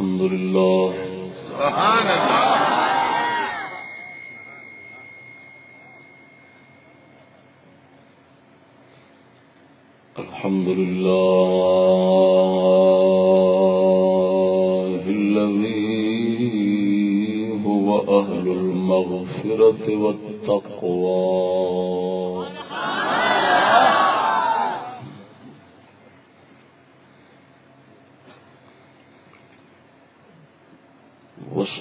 الحمد لله. سبحان الله الحمد لله الذي هو أهل المغفرة والتقوى.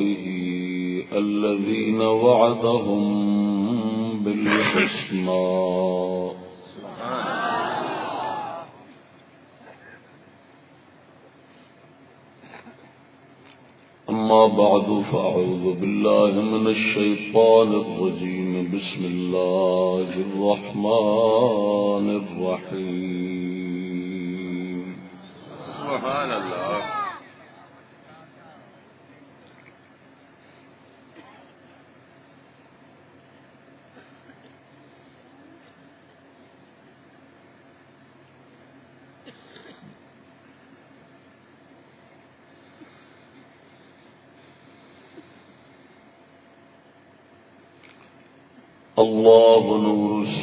وأصحابه الذين وعدهم بالحسنى. أما بعد، فأعوذ بالله من الشيطان الرجيم. بسم الله الرحمن الرحيم. سبحان الله.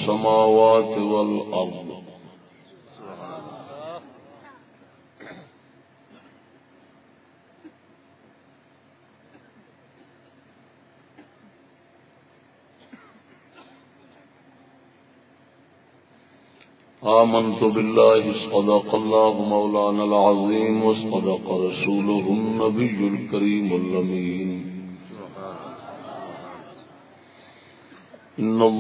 السماوات والأرض. آمنت بالله صدق الله مولانا العظيم وصدق رسوله النبي الكريم اللمين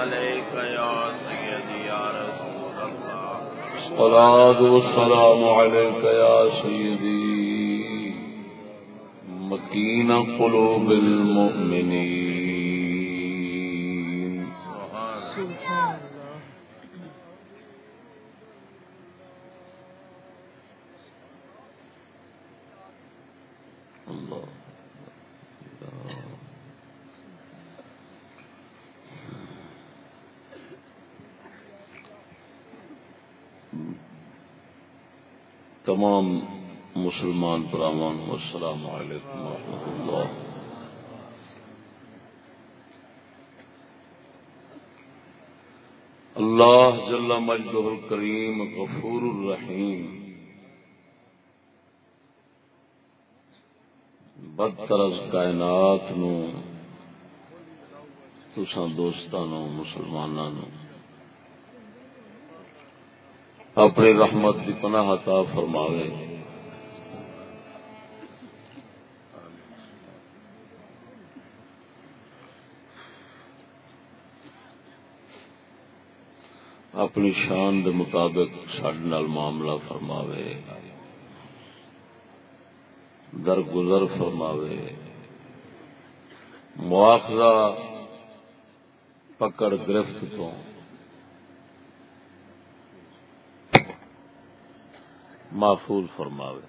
عليك يا سيدي يا رسول الله الصلاة والسلام عليك يا سيدي مكين قلوب المؤمنين تمام مسلمان برامان السلام علیکم ورحمۃ اللہ۔ اللہ جل مجدہ الکریم غفور الرحیم۔ بدتر از کائنات نو تسان دوستانو، مسلمانانو۔ اپنی رحمت کی پناہ عطا فرماوے۔ اپنی شان دے مطابق سڈے معاملہ فرماوے۔ درگزر فرماوے۔ مواخذہ پکڑ گرفت تو محفوظ فرماوے۔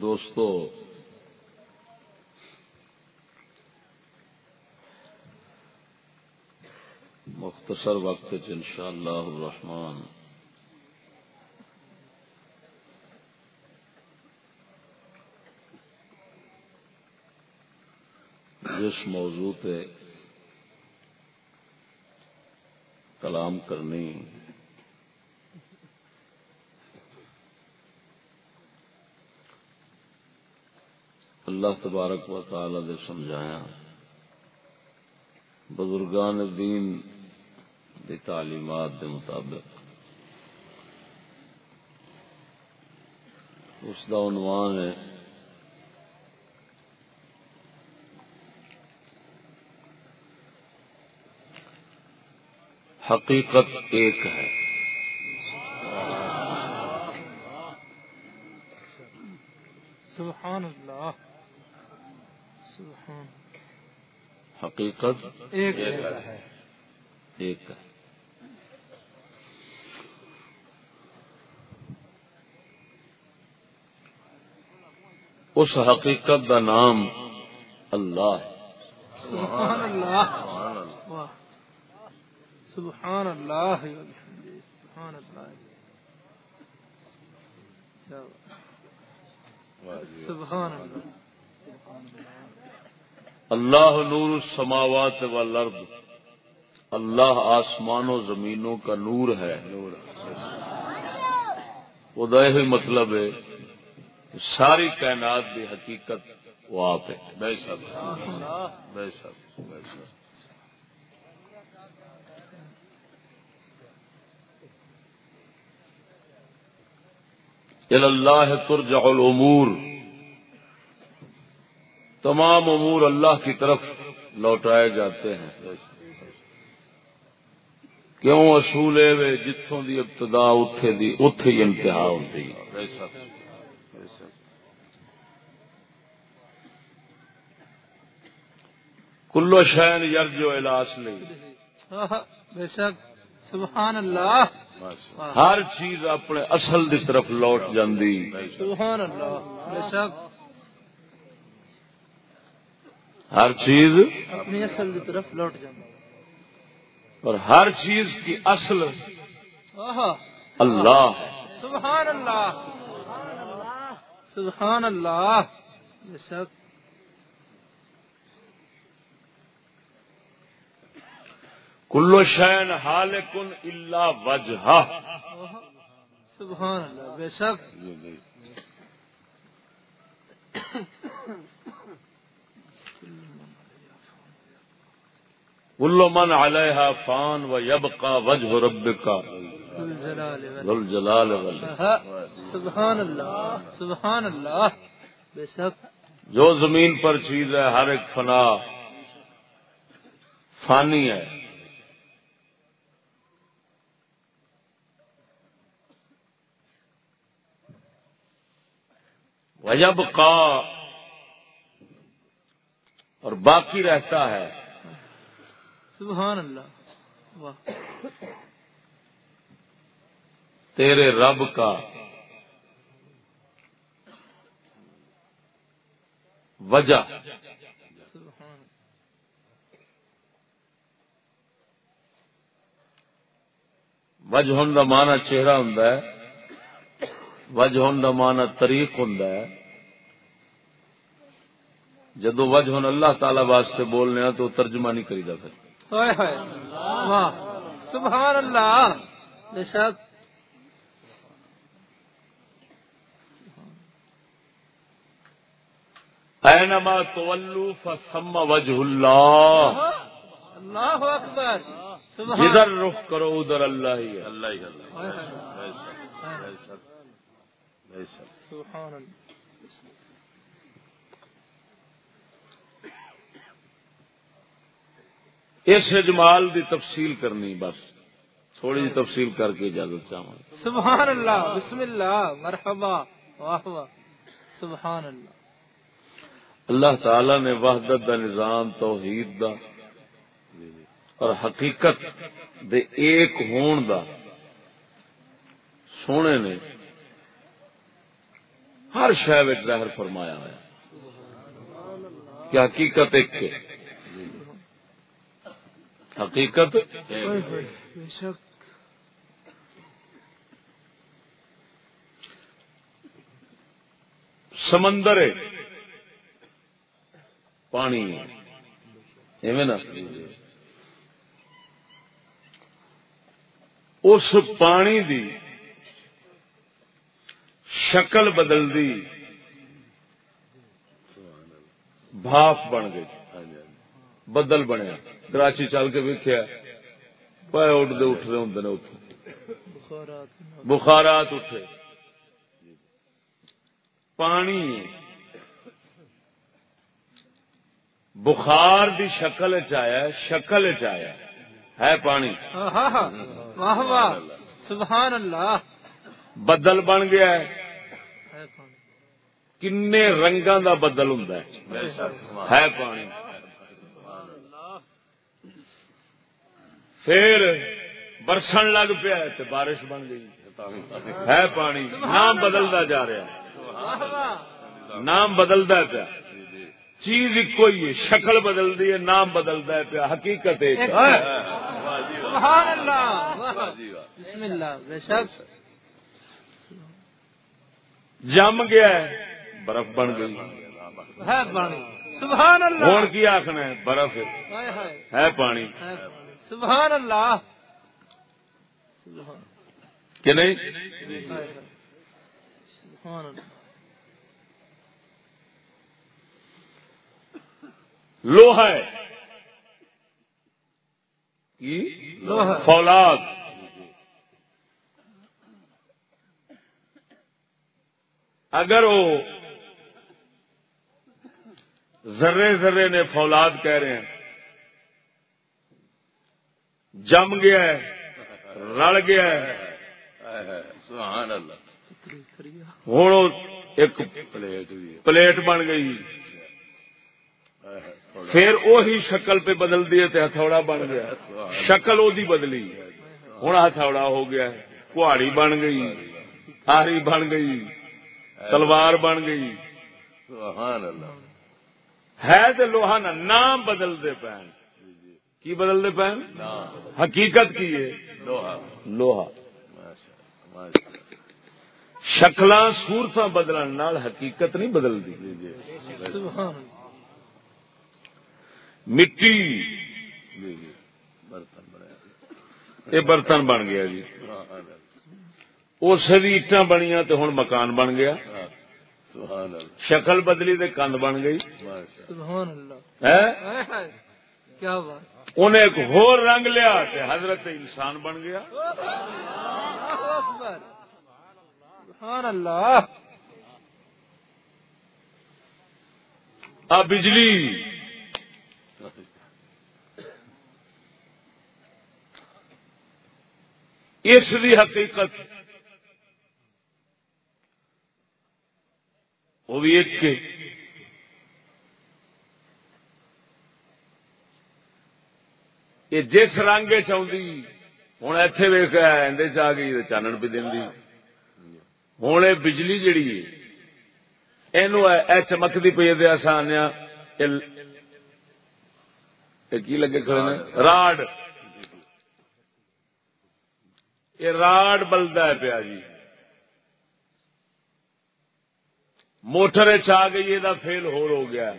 دوستو مختصر وقت ان شاء اللہ الرحمان جس موضوع تے کلام کرنی اللہ تبارک و تعالی دے سمجھایا، بزرگان دین دی تعلیمات دے مطابق۔ اس کا عنوان ہے۔ حقیقت ایک ہے۔ سبحان اللہ۔ حقیقت ایک ہے۔ ایک ہے۔ اس حقیقت کا نام اللہ ہے۔ سبحان اللہ سبحان اللہ سبحان اللہ سبحان اللہ اللہ نور السماوات والارض۔ اللہ آسمان و زمینوں کا نور ہے۔ وہ ہی مطلب ہے۔ ساری کائنات کی حقیقت وہ آپ ہے بے شک بے شک بے شک اللہ ترجع الامور۔ تمام امور اللہ کی طرف لوٹائے جاتے ہیں۔ کیوں اصول جتوں دی ابتدا اتے دی اتے ہی انتہا ہوتی۔ ہے کلو شہن یرجو علاس نہیں۔ بے شک سبحان اللہ۔ ہر چیز اپنے اصل دی طرف لوٹ جاندی۔ سبحان اللہ بے شک۔ ہر چیز اپنی اصل کی طرف لوٹ جانا اور ہر چیز کی اصل اللہ۔ سبحان اللہ۔ سبحان اللہ۔ بے شک۔ کلو شین حال کن اللہ وجہ سبحان اللہ بے شک۔ جی جی۔ کل من علیہ فان و یب کا وجہ رب کا جلال سبحان اللہ سبحان اللہ بے شک۔ جو زمین پر چیز ہے ہر ایک فنا فانی ہے۔ وجب کا اور باقی رہتا ہے۔ سبحان اللہ واہ۔ تیرے رب کا۔ وجہ۔ وج ہوں مانا چہرہ ہوں وج ہوں مانا طریق ہوں جدو وج ہوں اللہ تعالی واسطے بولنے تو ترجمہ نہیں کری پھر۔ واہ۔ سبحان اللہ بے شک۔ اینما تولو فثم وجہ اللہ۔ اللہ اکبر۔ جدھر رخ کرو ادھر اللہ ہی اللہ ہی سبحان اللہ اس اجمال دی تفصیل کرنی بس تھوڑی جی تفصیل کر کے اجازت چاہوں سبحان اللہ بسم اللہ مرحبا واہ واہ سبحان اللہ۔ اللہ تعالی نے وحدت دا نظام توحید دا اور حقیقت دے ایک ہون دا سونے نے ہر شہر ظاہر فرمایا ہے کہ حقیقت ایک کے حقیقت بے شک۔ سمندر پانی ایویں نا اس پانی دی شکل بدل دی۔ بھاف بن گئی۔ بدل بنیا۔ کراچی چل کے ویکیا پائے اٹھتے اٹھتے ہوں نے اتنے بخارات اٹھے۔ پانی۔ بخار دی شکل چیا شکل چیا ہے پانی۔ واہ واہ۔ سبحان اللہ۔ بدل بن گیا۔ ہے کنے رنگاں دا بدل ہوں ہے پانی۔ پھر برسن لگ پیا بارش بن گئی۔ ہے پانی۔ نام بدلتا جا رہا۔ ہے واہ واہ نام بدلتا پیا۔ چیز ایک ہی ہے۔ شکل بدلتی ہے نام بدلتا ہے پیا۔ حقیقت ایک ہے۔ سبحان اللہ۔ واہ بسم اللہ بے شک۔ جم گیا برف بن گئی۔ ہے پانی۔ سبحان اللہ۔ ہوں کی آخنا ہے؟ برف ہے۔ ہائے ہائے۔ ہے پانی۔ ہے پانی۔ سبحان اللہ۔ کہ نہیں؟ سبحان اللہ۔ ہے۔ لوہا۔ فولاد۔ اگر وہ ذرے ذرے نے فولاد کہہ رہے ہیں۔ جم گیا ہے رل گیا ہے۔ سبحان اللہ۔ ہوں ایک پلیٹ بن گئی۔ پھر وہی شکل پہ بدل دیے تے ہتھوڑا بن گیا۔ شکل وہ بدلی۔ ہوں ہتھوڑا ہو گیا کہاڑی بن گئی۔ آری بن گئی۔ تلوار بن گئی۔ سبحان اللہ۔ ہے تو لوہا نا نام بدلتے پین کی بدلتے پین حقیقت کی ہے۔ لوہا۔ شکل سورت بدلن نال حقیقت نہیں بدلتی سبحان اللہ مٹی۔ برتن بنایا یہ برتن بن گیا جی۔ اس اٹان بنیا تو ہوں مکان بن گیا۔ سبحان اللہ شکل بدلی تو کند بن گئی۔ انہیں ایک ہور رنگ لیا تے حضرت انسان بن گیا۔ سبحان اللہ۔ آ بجلی۔ اس دی حقیقت وہ بھی ایک کے یہ جس رنگ چاہتی ہوں اتے ویک اندر چ آ گئی چانن پہ دینی۔ ہوں یہ بجلی جیڑی ہے یہ چمکتی پی دے آسان کی لگے کھڑے نے؟ راڈ یہ راڈ بلدا ہے پیا جی۔ موٹر چ آ گئی یہ فیل ہو گیا۔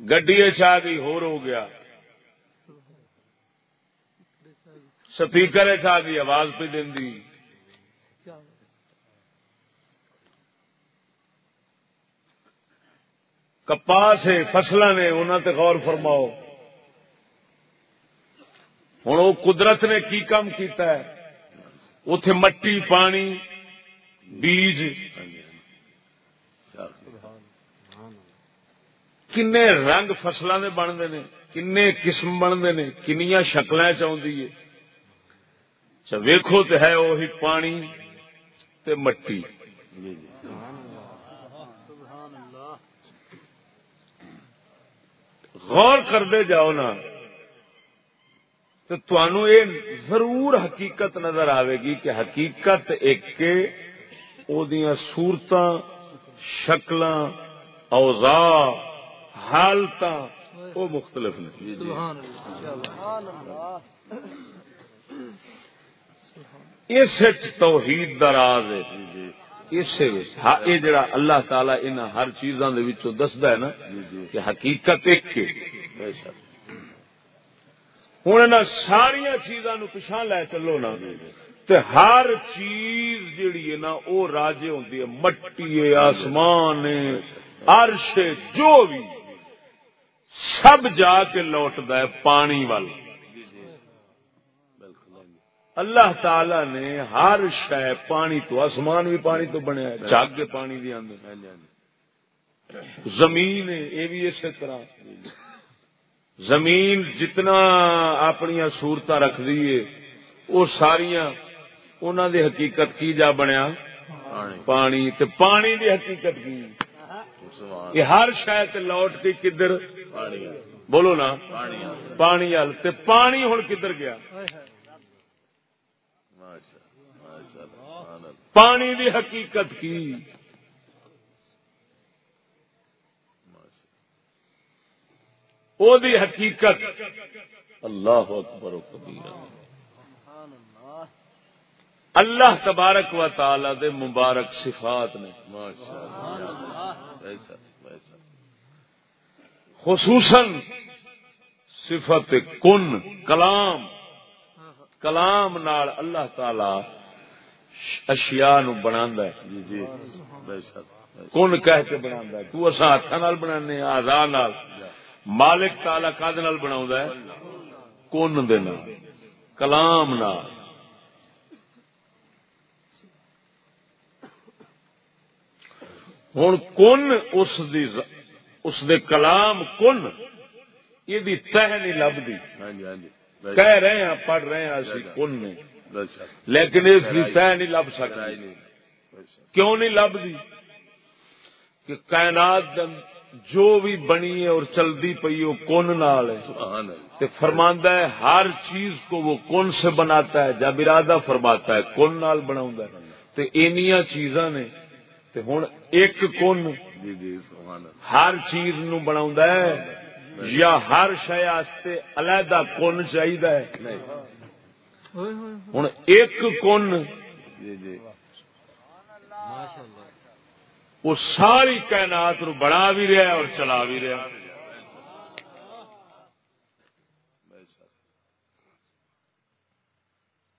گڈی چ آ گئی ہو گیا۔ سپیکر آ گئی آواز پہ دینی کیا کپاس ہے فصل نے انہوں تے غور فرماؤ۔ ہوں وہ قدرت نے کی کام کیتا ہے؟ اتے مٹی، پانی، بیج۔ کنے رنگ فصلوں کے بنتے نے کنے قسم بنتے نے کنیا شکل چاہتی ہے۔ اچھا ویکھو تو ہے وہی پانی تے مٹی۔ جی، جی۔ غور کرتے جاؤ نا تو تنوع یہ ضرور حقیقت نظر آئے گی کہ حقیقت ایک سورت شکل اوزا حالت وہ مختلف نے جی جی۔ سبحان اللہ اس توحید دا راز ہے۔ جی اسے وچ ہا اے جڑا اللہ تعالی ان ہر چیزاں دے وچوں دسدا ہے نا کہ حقیقت ایک ہے۔ بے شک۔ ہن انہاں ساری چیزاں نو پچھا لے چلو نا تے ہر چیز جیڑی ہے نا او راجے ہوندی ہے مٹی ہے آسمان ہے عرش ہے جو بھی۔ سب جا کے لوٹدا ہے پانی وال۔ اللہ تعالی نے ہر شے پانی تو آسمان بھی پانی تو بنیا جگ پانی بھی آندے زمین یہ بھی اسی طرح۔ زمین جتنا اپنی صورت رکھ دیے وہ ساریاں انہوں دی حقیقت کی جا بنیا۔ پانی پانی، تے پانی دی حقیقت کی۔ یہ ہر شاید لوٹ کے کدھر؟ پانی بولو نا پانی پانی ہل تے پانی ہوں کدھر گیا؟ پانی دی حقیقت کی؟ او دی حقیقت۔ اللہ اکبر و کبیر۔ اللہ۔ تبارک و تعالی دے مبارک صفات نے۔ ماشاء خصوصاً صفت کن، کلام کلام نال اللہ تعالی اشیاء نو بناندا ہے۔ جی جی بے شک کن کہہ کے بناندا ہے۔ تو اسا ہاتھاں نال بنانے آزاد نال۔ مالک تعالی کاد نال بناوندا ہے؟ کن دے نال۔ کلام نال۔ ہن کن اس دی ز- اس دے کلام کن؟ یہ تہ نہیں لبدی ہاں جی ہاں جی۔ کہہ رہے ہیں پڑھ رہے ہیں اسی کن نے لیکن اس کی تہ نہیں لب سکتی۔ کیوں نہیں لبدی کہ کائنات جو بھی بنی ہے اور چلدی پئی وہ کن نال ہے۔ فرماندا ہے ہر چیز کو وہ کن سے بناتا ہے جب ارادہ فرماتا ہے کن نال اینیاں چیزاں نے تے ہن ایک کن جی جی سبحان اللہ۔ ہر چیز نو بناوندا ہے یا ہر شے واسطے علیحدہ کن ہوئے ہن ایک کن جی جی۔ وہ ساری کائنات نو بنا بھی رہا ہے اور چلا بھی رہا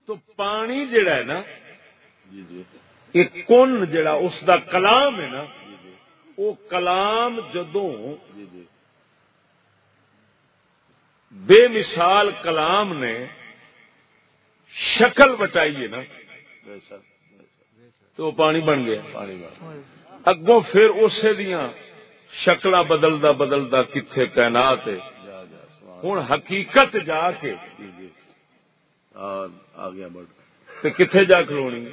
تو پانی جڑا ہے نا جی جی۔ ایک کن جڑا اس دا کلام ہے نا وہ کلام جدوں بے مثال کلام نے شکل بٹائی ہے نا تو پانی بن گیا۔ پانی ہوئے اگوں پھر اسے دیاں شکل بدلدا بدلدا کتنے سبحان ہوں حقیقت جا کے جی جی۔ آ گیا کتنے جا کھلونی؟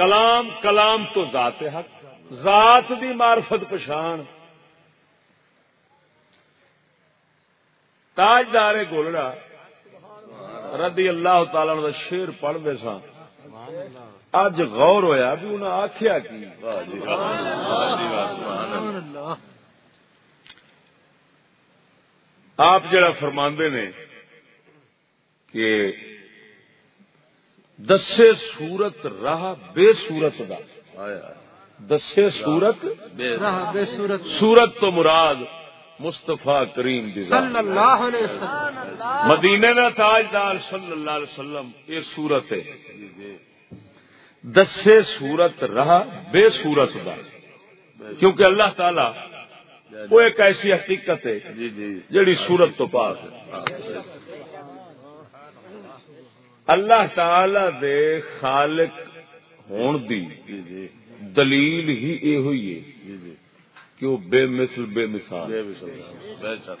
کلام کلام تو ذات حق، ذات دی معرفت پچھان تاجدار گولڑا رضی اللہ تعالی عنہ شیر پڑھتے سا اج غور ہویا بھی انہیں آخیا کی۔ سبحان اللہ آپ جڑا فرماندے نے کہ دسے سورت راہ بے سورت دا۔ دسے سورت بے صورت سورت تو مراد مصطفیٰ کریم دی ذات صلی اللہ علیہ وسلم۔ مدینے دا تاجدار صلی اللہ علیہ وسلم یہ سورت ہے۔ جی جی دسے سورت راہ بے سورت دا۔ کیونکہ اللہ تعالی وہ ایک ایسی حقیقت ہے جی جی۔ جڑی سورت تو پاس ہے۔ اللہ تعالی دے خالق ہون دی. دلیل ہی یہ ہوئی ہے کہ وہ بے مثل بے مثال.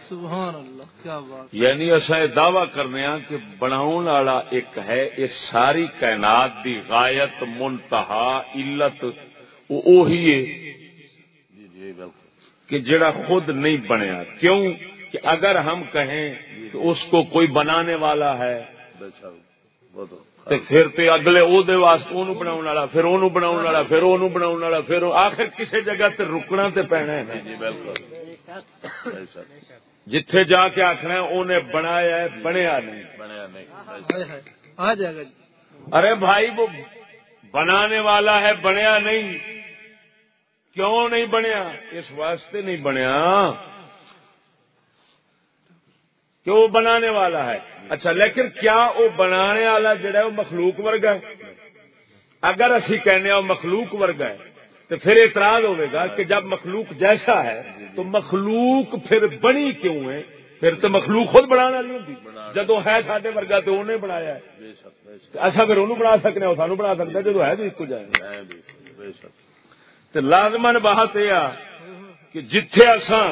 سبحان اللہ کیا بات یعنی اصا یہ دعوی کرنے ہاں کہ بناؤن والا ایک ہے یہ ساری کائنات دی غایت منتہا علت وہ وہی ہے جی جی بالکل. کہ جڑا خود نہیں بنیا. کیوں؟ کہ اگر ہم کہیں کہ اس کو کوئی بنانے والا ہے تے پھر تے اگلے او دے واسطے اونوں بناون والا پھر اونوں بناون والا پھر اونوں بناون والا پھر آخر کسی جگہ تے رکنا تے پینا ہے نا جی بالکل جتھے جا کے آخنا ہے اونے بنایا ہے بنیا نہیں بنیا نہیں جی ارے بھائی وہ بنانے والا ہے بنیا نہیں کیوں نہیں بنیا اس واسطے نہیں بنیا کہ وہ بنانے والا ہے۔ اچھا لیکن کیا وہ بنانے والا جڑا ہے وہ مخلوق ورگا ہے؟ اگر اسی کہنے وہ مخلوق ورگا ہے تو پھر اعتراض ہوئے گا کہ جب مخلوق جیسا ہے تو مخلوق پھر بنی کیوں ہے؟ پھر تو مخلوق خود بنانا نہیں ہوتی جدو ہے سڈے ورگا تو انہیں بنایا ہے۔ شک اچھا پھر انہوں بنا سکنے وہ سانو بنا سکتا جدو ہے تو ایک جائے۔ تو لازمن بات یہ آ کہ جتھے اساں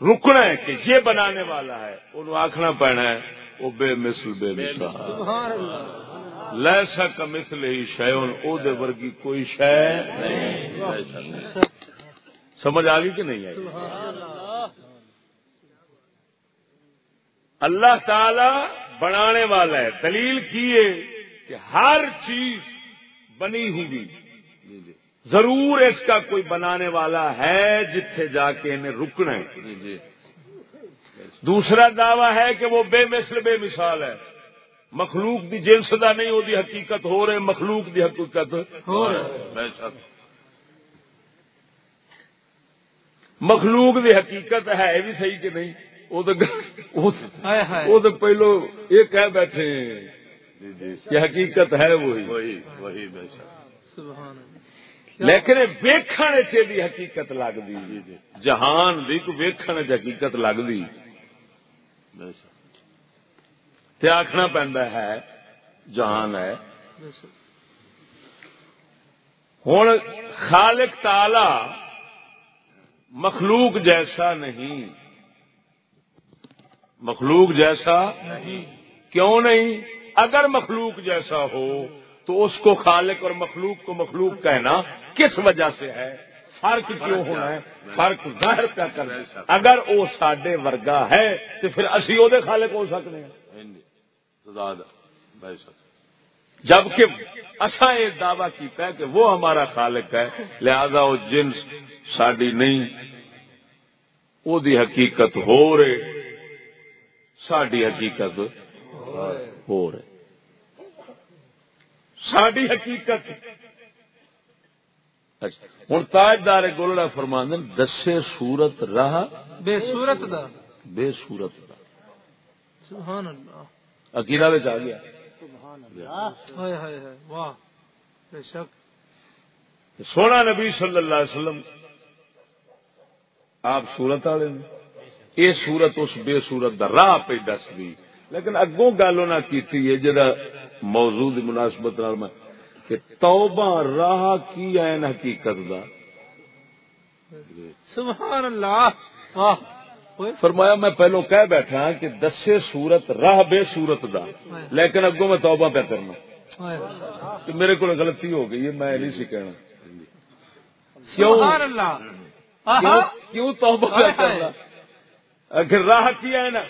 رکنا ہے کہ یہ بنانے والا ہے انہوں آخنا پینا ہے وہ بے مثل بے مثال۔ لیسا کا مثل ہی شیون او دے ورگی کوئی شے نہیں۔ بے شک سمجھ آ گئی کہ نہیں آئی؟ اللہ تعالی بنانے والا ہے۔ دلیل کی ہے کہ ہر چیز بنی ہوئی ضرور اس کا کوئی بنانے والا ہے جتھے جا کے انہیں رکنا ہے۔ جی جی۔ دوسرا دعویٰ ہے کہ وہ بے مثل بے مثال ہے۔ مخلوق دی جنس دا نہیں وہ دی حقیقت ہو رہے مخلوق دی حقیقت ہو شک۔ مخلوق دی حقیقت ہے یہ بھی صحیح کہ نہیں؟ وہ تو پہلو یہ کہہ بیٹھے ہیں جی جی۔ کہ حقیقت ہے وہی۔ وہی وہی بے شک۔ سبحان اللہ۔ لیکن ویکھن چ دی حقیقت لگتی جی جی۔ جہان دی کو ویکھن چ حقیقت لگتی تے آخنا پہنتا ہے جہان ہے۔ ہوں خالق تالا مخلوق جیسا نہیں۔ مخلوق جیسا نہیں۔ کیوں نہیں؟ اگر مخلوق جیسا ہو تو اس کو خالق اور مخلوق کو مخلوق کہنا کس وجہ سے ہے؟ فرق کیوں ہونا ہے؟ فرق ظاہر کیا کرنا ہے؟ اگر وہ سڈے ورگا ہے تو پھر اسی وہ خالق ہو سکتے ہیں۔ جبکہ اصا یہ دعوی کیتا ہے کہ وہ ہمارا خالق ہے لہذا وہ جنس ساڈی نہیں وہ دی حقیقت ہو رہے ساڈی حقیقت ہو رہے۔ ساڈی حقیقت اچھا، ہوں تاجدار گولڑا فرماندن دسے صورت راہ۔ بے صورت دا۔ بے صورت دا۔ سبحان اللہ۔ عقیدہ بچ آ گیا۔ ہائے ہائے ہائے واہ۔ بے شک۔ سونا نبی صلی اللہ علیہ وسلم آپ سورت والے نے۔ یہ سورت اس بے سورت دا راہ پہ دس دی۔ لیکن اگوں گل نہ کیتی ہے جڑا موضوع دی مناسبت نال میں کہ توبہ راہ کی این حقیقت دا؟ سبحان اللہ فرمایا میں پہلو کہہ بیٹھا کہ دسے سورت راہ بے سورت دا لیکن اگوں میں توبہ پہ کرنا۔ کہ میرے کو غلطی ہو گئی ہے میں نہیں سی کہنا۔ کیوں؟ سبحان اللہ آہا۔ کیوں- کیوں توبہ پہ کرنا؟ اگر راہ کی ہے نا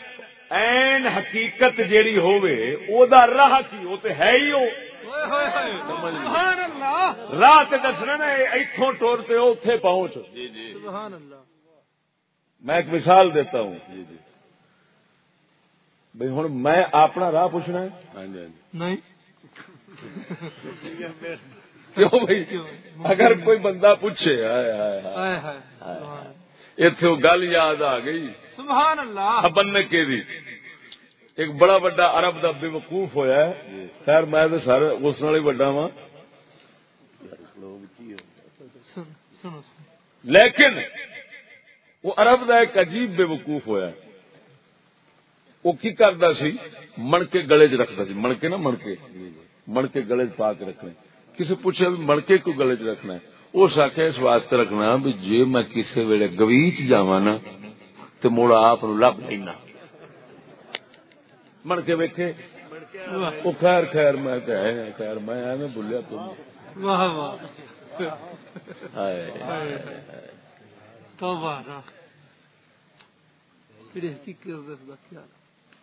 این حقیقت جیڑی ہووے او دا راہ کی وہ تے ہے ہی ہو اوئے ہوئے ہوئے۔ سبحان اللہ۔ راہ تے دسنا نا ایتھوں ٹور تے اوتھے پہنچ۔ جی جی۔ سبحان اللہ۔ میں ایک مثال دیتا ہوں۔ جی جی۔ بھئی ہن میں اپنا راہ پوچھنا ہے؟ ہاں جی ہاں جی۔ نہیں۔ کیوں بھائی اگر کوئی بندہ پوچھے ہائے ہائے ہائے۔ ہائے وہ گل یاد آ گئی۔ سبحان اللہ۔ بننے کے دی۔ ایک بڑا بڑا عرب دا بے وقوف ہویا ہے۔ خیر میں تو سارے اس نال ہی بڑا وا لیکن وہ عرب دا ایک عجیب بے وقوف ہویا ہے۔ وہ کی کردا سی؟ مڑکے گلے چ رکھدا سی۔ مڑکے نا مڑکے مڑکے گلے چ پا کے رکھنے۔ کسی پوچھا بھی مڑکے کو گلے چ رکھنا ہے؟ اس آخیا اس واسطے رکھنا بھی جے میں کسی ویلے گویچ جاواں نا تے موڑا آپ لب لینا۔ مڑکے ویکھے وہ خیر خیر میں خیر میں ایویں بھولیا تم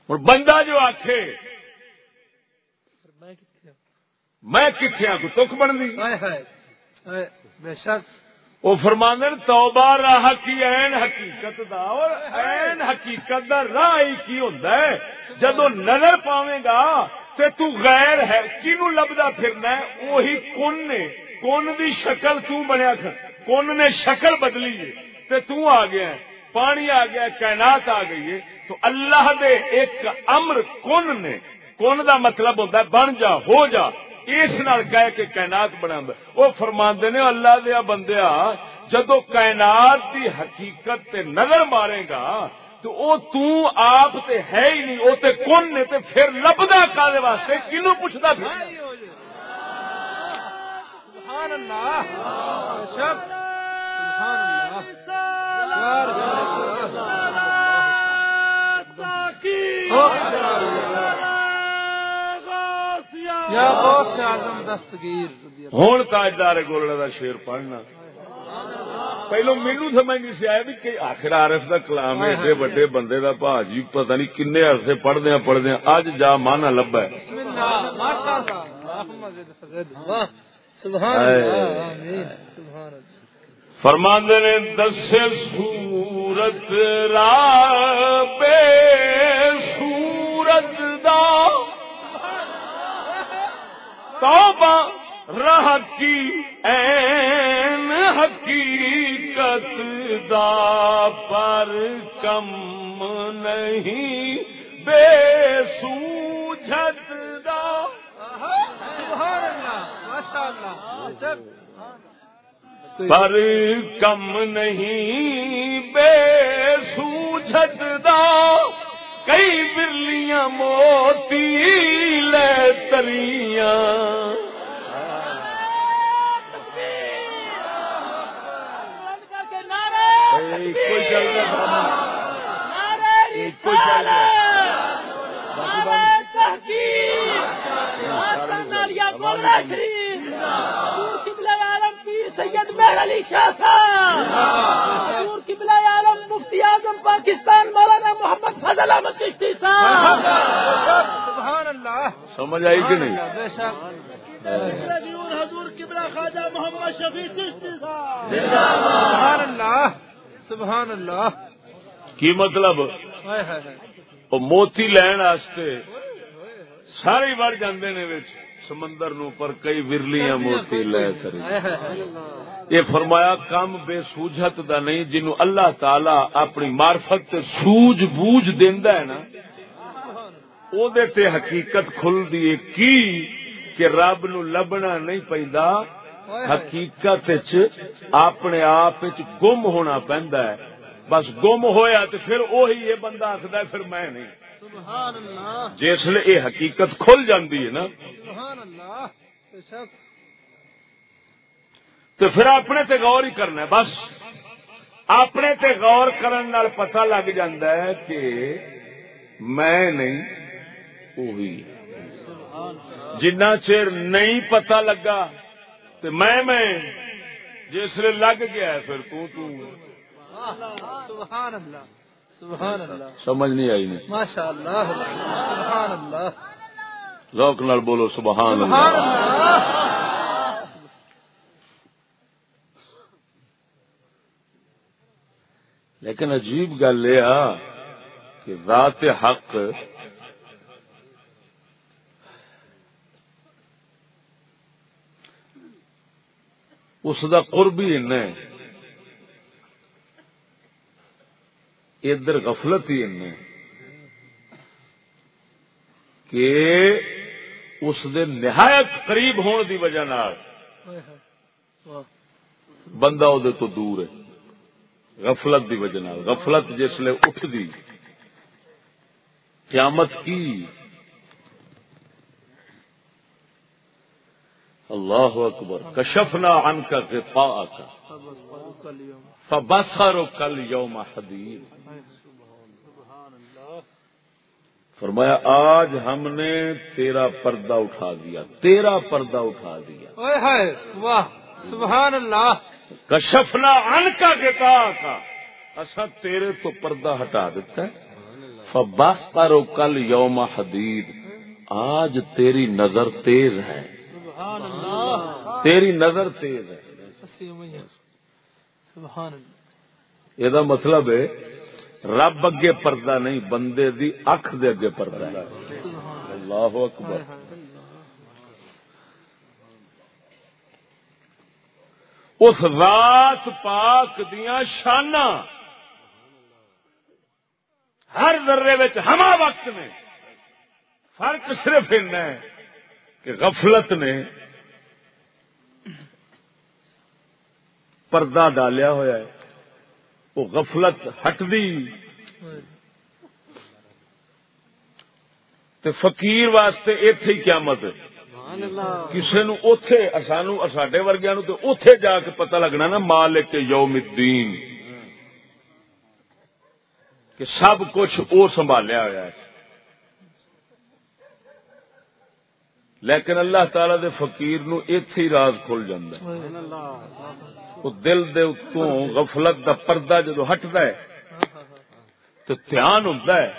ہوں بندہ جو آخے میں کتنے کو تک بننی بے شک۔ وہ فرماندن، توبہ راہ کی این حقیقت دا، اور این حقیقت دا راہ ہی کی ہوندا ہے؟ جدو نظر پاویں گا، تے تو غیر ہے کینو لبدا پھرنا ہے؟ وہی کون نے کون دی شکل تو بنیا کھن کون نے شکل بدلی ہے، تے تو آ گیا ہے، پانی آ گیا ہے، کائنات آ گئی ہے۔ تو اللہ دے ایک امر کون نے کون دا مطلب ہوتا ہے، بن جا، ہو جا۔ اس نال کہہ کے کائنات بنا وہ فرما نے اللہ دیا بندیا جدو کائنات دی حقیقت تے نظر مارے گا تو او تو آپ تے ہے ہی نہیں او تے کون نے تے پھر لبدا کالے واسطے کنو پوچھتا پھر۔ سبحان اللہ۔ سبحان ہوں تاجدار گولڑا کا شیر پڑھنا۔ پہلو مینو سمجھ نہیں سی آیا بھی آخر عارف کا کلام ہے ایڈے وڈے بندے کا پا جی پتا نہیں کن عرصے پڑھدیا پڑھدیا اج جا مانا لبا ہے۔ فرماندے نے دس سورت را بے توبہ رہ کی این حقیقت دا پر کم نہیں، بے سوجت دا۔ پر کم نہیں، بے سوجت دا۔ کئی برلیاں موتی لے تریاں کوئی چل رہا کوئی چل رہا سید مہر علی شاہ صاحب۔ قبلہ عالم مفتی اعظم پاکستان مولانا محمد فضل احمد چشتی صاحب۔ سبحان اللہ۔ سمجھ آئی کہ نہیں؟ حضور قبلہ خواجہ محمد شفیع چشتی صاحب۔ سبحان اللہ۔ سبحان اللہ۔ کی مطلب؟ ہائے ہائے ہائے۔ وہ موتی لین واسطے سارے بڑھ جاندے نے وچ سمندر نو پر کئی ورلیاں موتی لے کر یہ فرمایا کام بے سوجھت دا نہیں جنو اللہ تعالی اپنی معرفت تے سوج بوجھ دیندا ہے نا او دے تے حقیقت کھل دی کی؟ کہ رب نو لبنا نہیں پیندا حقیقت اپنے آپ گم ہونا پیندا ہے۔ بس گم ہویا تے پھر وہی یہ بندہ آخدا ہے پھر میں نہیں۔ سبحان اللہ. جس لیے یہ حقیقت کھل جاندی ہے نا تو پھر اپنے تے غور ہی کرنا ہے بس. اپنے تے غور کرن نال پتہ لگ جاندہ ہے کہ میں نہیں وہی جنہ چیر نہیں پتہ لگا تو میں میں جس لیے لگ گیا ہے پھر تو تو۔ سبحان اللہ. سبحان اللہ. سمجھ نہیں آئی نہیں. ماشاء اللہ. سبحان اللہ. ذوق نال بولو سبحان سبحان اللہ. اللہ لیکن عجیب گل یہ کہ ذات حق اس دا قرب ہی ادھر غفلت ہی ان کہ اس دے نہایت قریب ہون دی وجہ نال بندہ او دے بندہ تو دور ہے۔ غفلت دی وجہ نال۔ غفلت جس لے اٹھ دی قیامت کی اللہ اکبر کشفنا عن کا غفا کا فبصر کل یوم اللہ فرمایا آج ہم نے تیرا پردہ اٹھا دیا تیرا پردہ اٹھا دیا۔ واہ سبحان اللہ۔ کشفنا عن کا غفا کا اصا تیرے تو پردہ ہٹا دیتا ہے۔ فبصر کل یوم حدید۔ آج تیری نظر تیز ہے۔ تیری نظر تیز ہے. سبحان اللہ. یہ مطلب ہے رب اگے پردہ نہیں بندے دی اکھ دے اگے پردہ ہے. اللہ اکبر. اس رات پاک دیا شانہ ہر ذرے ہما وقت نے. فرق صرف ہے۔ کہ غفلت نے پردہ ڈالیا ہوا ہے۔ وہ غفلت ہٹدی تے فقیر واسطے اتے ہی قیامت کسی نو اتے سانو ساڈے ورگیا نو تو اتے جا کے پتہ لگنا نا مالک یوم الدین۔ کہ سب کچھ وہ سنبھالیا ہوا ہے۔ لیکن اللہ تعالی دے فقیر نو ایتھے ہی راز کھل جاندا ہے۔ وہ دل دے اتوں غفلت دا پردہ جدو ہٹدا ہے، تو دھیان ہوندا ہے،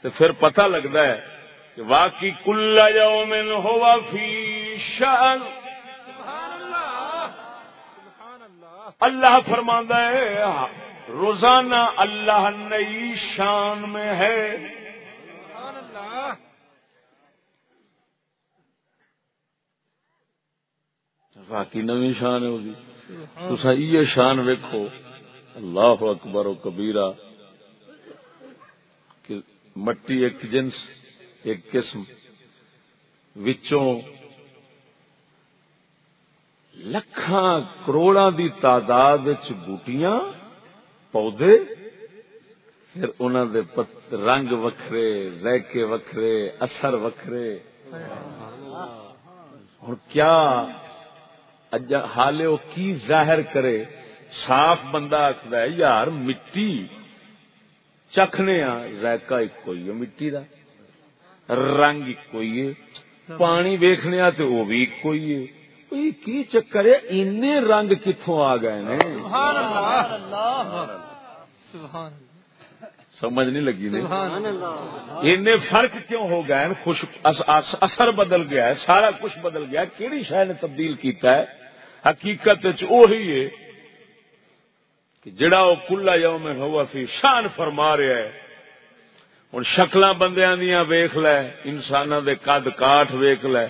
تو پھر پتہ لگدا ہے کہ واقعی کل یوم ہوا فی شان اللہ فرماندا ہے، روزانہ اللہ نئی شان میں ہے۔ باقی نوی شان ہے ہوگی تو یہ شان ویکو اللہ اکبر و کبیرہ، کہ مٹی ایک جنس، ایک قسم، وچوں لکھاں کروڑا دی تعداد بوٹیاں، پودے، پھر انہوں دے رنگ وکھرے، ذائقے وکھرے، اثر وکھرے۔ ہوں کیا حالے وہ کی ظاہر کرے؟ صاف بندہ آخر یار مٹی چکھنے ذائقہ ایک ہی ہے مٹی دا رنگ ایک ہی ہے پانی ویخنے تو وہ بھی ایک ہی ہے۔ کی چکر ہے؟ این رنگ کتوں آ گئے نے؟ سمجھ نہیں لگی نے؟ فرق کیوں ہو گئے؟ خوش اثر بدل گیا ہے سارا کچھ بدل گیا کیڑی شہ نے تبدیل کیتا ہے؟ حقیقت وہی ہے کہ جڑا وہ کلا یوم ہوا سی شان فرما رہا ہے ہوں شکل بندیاں دیا ویخ لے انسان دے قد کاٹ ویخ لے،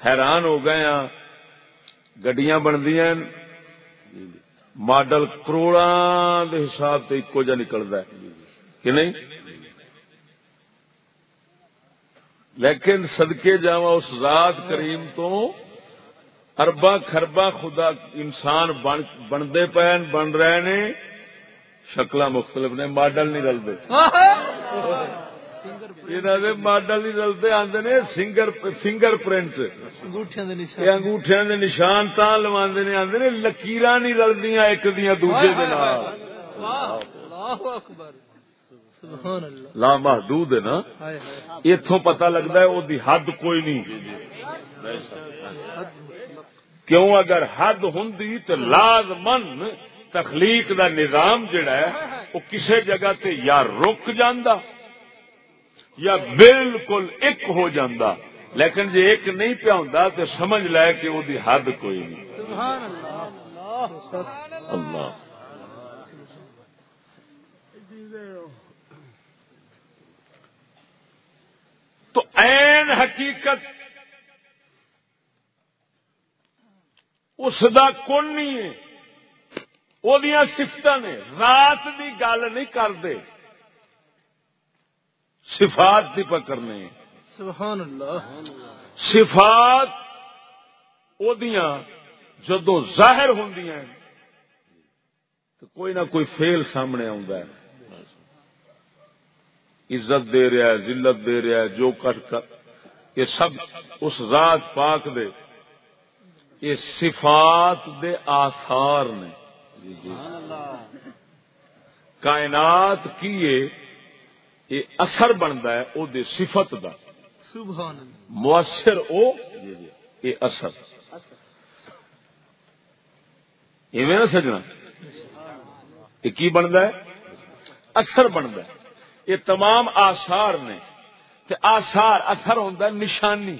حیران ہو گئے ہاں گڈیاں بندیاں ماڈل کروڑا دے حساب سے ایکو جا نکلتا ہے، کہ نہیں؟ لیکن صدقے جاوا اس ذات کریم تو اربا خربا خدا انسان بنتے پے بن رہے نے شکل مختلف نے ماڈل نہیں رلتے۔ ماڈل نہیں رلتے آدھے نے سنگر فنگر پرنٹ۔ انگوٹھیا کے نشان۔ تا لوا نے آدھے نے لکیر نہیں رلدی ایک دیا دوجے لا محدود ہے نا؟ اتوں پتا لگتا ہے وہ حد کوئی نہیں۔ کیوں اگر حد ہوں تو لازمن تخلیق دا نظام جڑا ہے وہ کسی جگہ تے یا رک جاندہ یا بالکل ایک ہو جاندہ لیکن جی ایک نہیں پیا ہوں تو سمجھ لے کہ وہ دی حد کوئی نہیں۔ اللہ۔ تو این حقیقت اس دا کون نہیں ہے۔ وہ سفت نے۔ رات کی گل نہیں کرتے۔ صفات کی پکڑنے سبحان اللہ صفات جدو ظاہر ہوں تو کوئی نہ کوئی فیل سامنے آ عزت دے رہا ہے ذلت دے رہا ہے جو کٹ کر یہ سب اس ذات پاک دے۔ یہ صفات دے آثار نے۔ کائنات کی یہ اثر بنتا ہے، او دے صفت دا۔ مؤثر او یہ اثر۔ ایویں نا سجنا۔ یہ کی بنتا ہے؟ اثر بنتا ہے۔ یہ تمام آثار نے۔ تے آثار اثر ہوتا ہے نشانی۔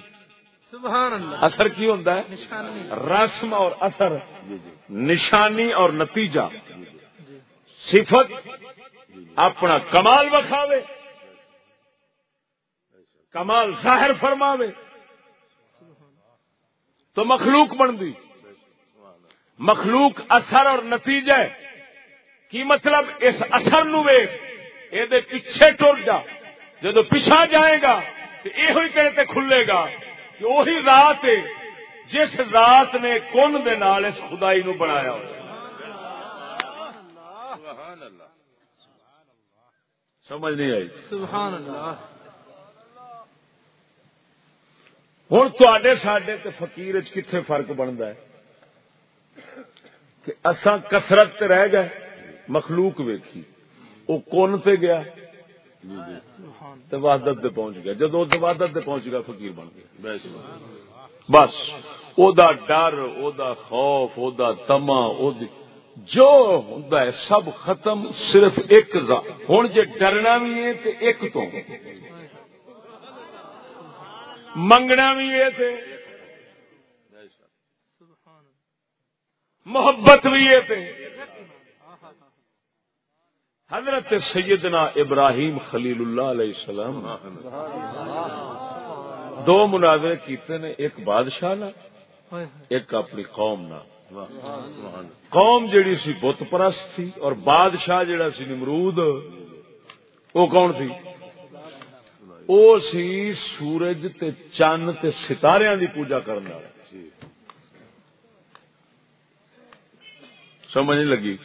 اثر کی ہوتا ہے؟ رسم اور اثر. نشانی اور نتیجہ. صفت اپنا کمال بکھاوے کمال ظاہر فرماوے. تو مخلوق بن مخلوق اثر اور نتیجہ کی مطلب اس اثر نو یہ پیچھے ٹر جا. جدو پیچھا جائے گا تو یہ کہتے کھلے گا. کہ وہی رات ہے جس رات نے کن دے نال اس خدائی نو بنایا اللہ سمجھ نہیں آئی؟ سبحان اللہ ہوں تے سڈے فکیر کتنے فرق بنتا ہے؟ کہ اساں کسرت رہ گئے مخلوق ویکھی وہ کون تے گیا تے وحدت تے پہنچ گیا۔ جدو وحدت تے پہنچ گیا فقیر بن گیا۔ بس او دا ڈر او دا خوف او دا تما او دی جو ہوندا ہے سب ختم صرف ایک ہوں جے ڈرنا بھی ہے تے ایک تو۔ منگنا بھی ہے تے۔ محبت بھی ہے تے۔ حضرت سیدنا ابراہیم خلیل اللہ علیہ السلام دو مناظرے کیتے نے، ایک بادشاہ نا ایک اپنی قوم نا قوم جیڑی سی بت پرست تھی اور بادشاہ جیڑا سی نمرود وہ کون سی؟ وہ سی سورج تے چند تے ستاریاں دی پوجا کرنا سمجھ نہیں لگی؟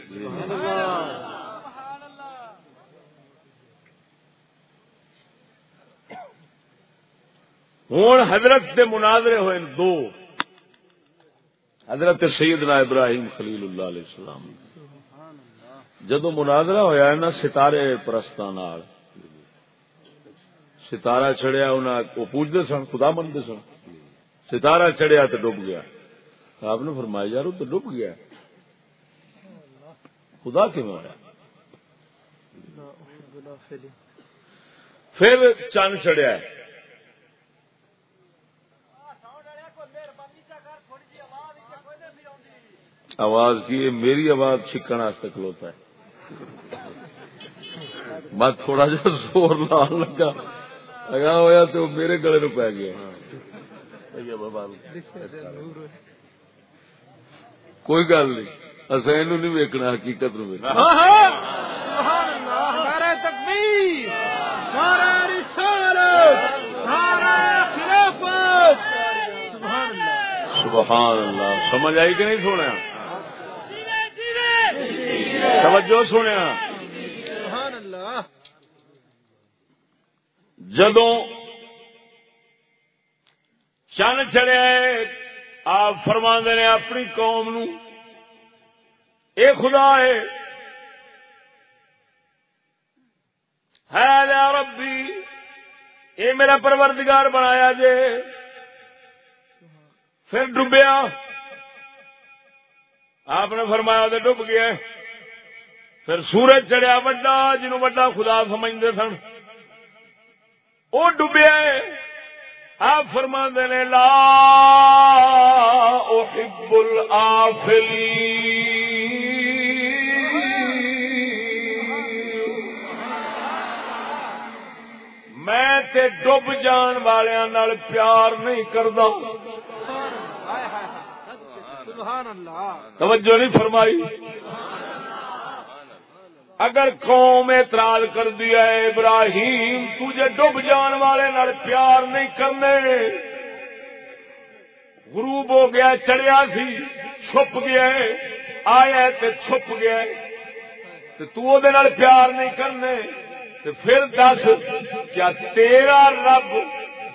ہوں حضرت دے مناظرے ہوئے دو۔ حضرت سیدنا ابراہیم خلیل اللہ علیہ السلام۔ جدو مناظرہ ہویا ہے نا ستارے پرستان ستارہ چڑیا انہیں وہ پوجتے سن، خدا منتے سن۔ ستارہ چڑیا تو ڈب گیا۔ آپ نے فرمایا، یار تو ڈب گیا۔ خدا کیوں آیا پھر چند چڑیا ہے آواز کی ہے میری آواز چھکن واسطے کھلوتا ہے۔ میں تھوڑا جا زور لان لگا۔ لگا ہوا تو میرے گلے نو پی گیا۔ کوئی گل نہیں۔ اصل یہ نہیں ویکنا حقیقت نو سبحان اللہ۔ سبحان اللہ۔ سمجھ آئی کہ نہیں سونا توجہ سنیا۔ سبحان اللہ جدو چن چڑیا آپ فرما نے اپنی قوم نو، اے خدا ہے ہاں ہے ربی، اے میرا پروردگار بنایا جے۔ پھر ڈبیا، آپ نے فرمایا تو ڈب گیا۔ پھر سورج چڑیا وڈا جنو وڈا خدا سمجھتے سن۔ وہ ڈبیا آپ فرما نے لا احب الآفلین۔ میں تے ڈب جان والوں پیار نہیں کردا۔ توجہ نہیں فرمائی۔ اگر قوم اعتراض کر دیا ہے ابراہیم تجھے ڈب جان والے نال پیار نہیں کرنے۔ غروب ہو گیا چڑیا سی چھپ گیا ہے، آیا تے چھپ گیا ہے، تے تو او دے نال پیار نہیں کرنے۔ تے پھر دس کیا تیرا رب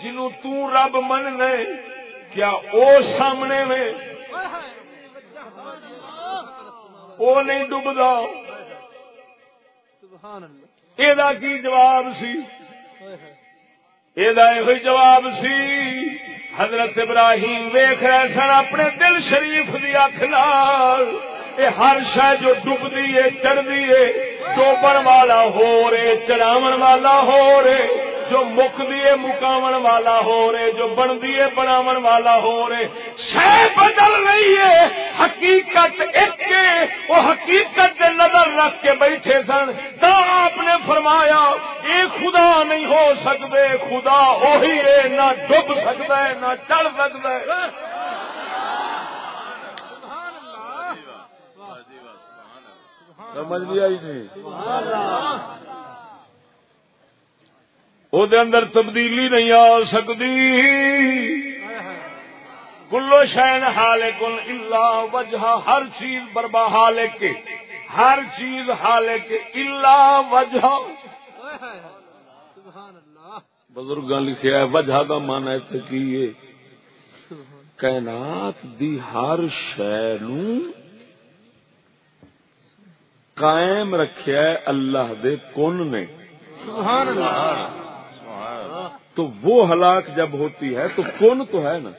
جنوں تو رب مننے کیا او سامنے میں او نہیں ڈبدا۔ یہ کی جواب سی؟ یہ جواب سی، حضرت ابراہیم ویخ رہے سن اپنے دل شریف کی اکھ نال۔ ہر شہ جو ڈبدی ہے چڑھتی ہے ڈوبن والا ہو رہے چڑھاو والا ہو رہے۔ جو مک دیے مکاون والا ہو رہے جو بن دیے بناون والا ہو رہے۔ شہ بدل رہی ہے۔ حقیقت ایک کے وہ حقیقت دے نظر رکھ کے بیٹھے سن۔ تو آپ نے فرمایا یہ خدا نہیں ہو سکتے خدا وہی ہے نہ ڈب سکتا ہے نہ چڑھ سکتا ہے۔ سمجھ بھی آئی نہیں وہ اندر تبدیلی نہیں آ سکتی کلو شین حال کل اللہ وجہ ہر چیز بربا حال کے ہر چیز حال کے اللہ وجہ بزرگ لکھا ہے وجہ کا من ہے کہ یہ کائنات دی ہر شہ قائم رکھیا ہے اللہ دے کن نے سبحان اللہ تو وہ ہلاک جب ہوتی ہے تو کون تو ہے نا؟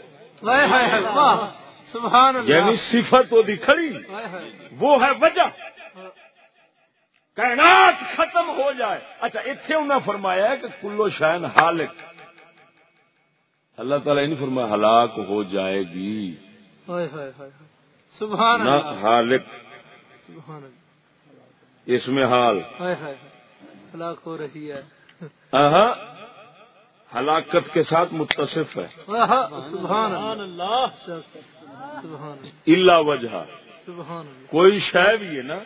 سبحان اللہ۔ یعنی صفت وہ کھڑی۔ وہ ہے وجہ۔ کائنات ختم ہو جائے۔ اچھا اتنے انہیں فرمایا ہے کہ کلو شائن حالک اللہ تعالیٰ نہیں فرمایا ہلاک ہو جائے گی۔ سبحان نہ سبحان اللہ۔ اس میں حال۔ ہلاک ہو رہی ہے۔ ہلاکت کے ساتھ متصف ہے۔ اللہ۔ وجہ۔ کوئی شہ بھی ہے نا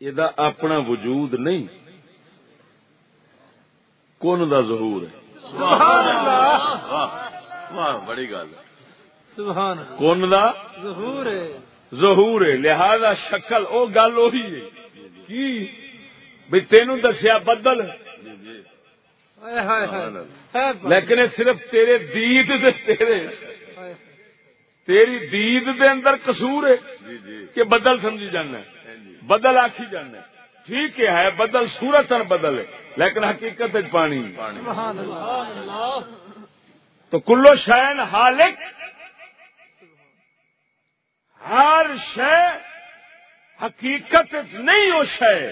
یہ اپنا وجود نہیں کون دا ظہور ہے؟ بڑی گل ہے۔ کون دا؟ ظہور ہے۔ ظہور ہے لہذا شکل او گل وہی ہے۔ کی؟ بھئی تینوں دسیا بدل جی جی ہائے ہائے ہائے ہے بات۔ لیکن یہ صرف تیرے دید دے تیرے۔ تیری دید دے اندر قصور ہے جی جی۔ کہ بدل سمجھی جانا ہے۔ ہاں جی۔ بدل آخی جانا ہے۔ ٹھیک ہے ہے بدل صورت بدل ہے۔ لیکن حقیقت پانی۔ ہے۔ پانی۔ سبحان اللہ۔ تو کلو شین حالک ہر شے حقیقت نہیں وہ شے۔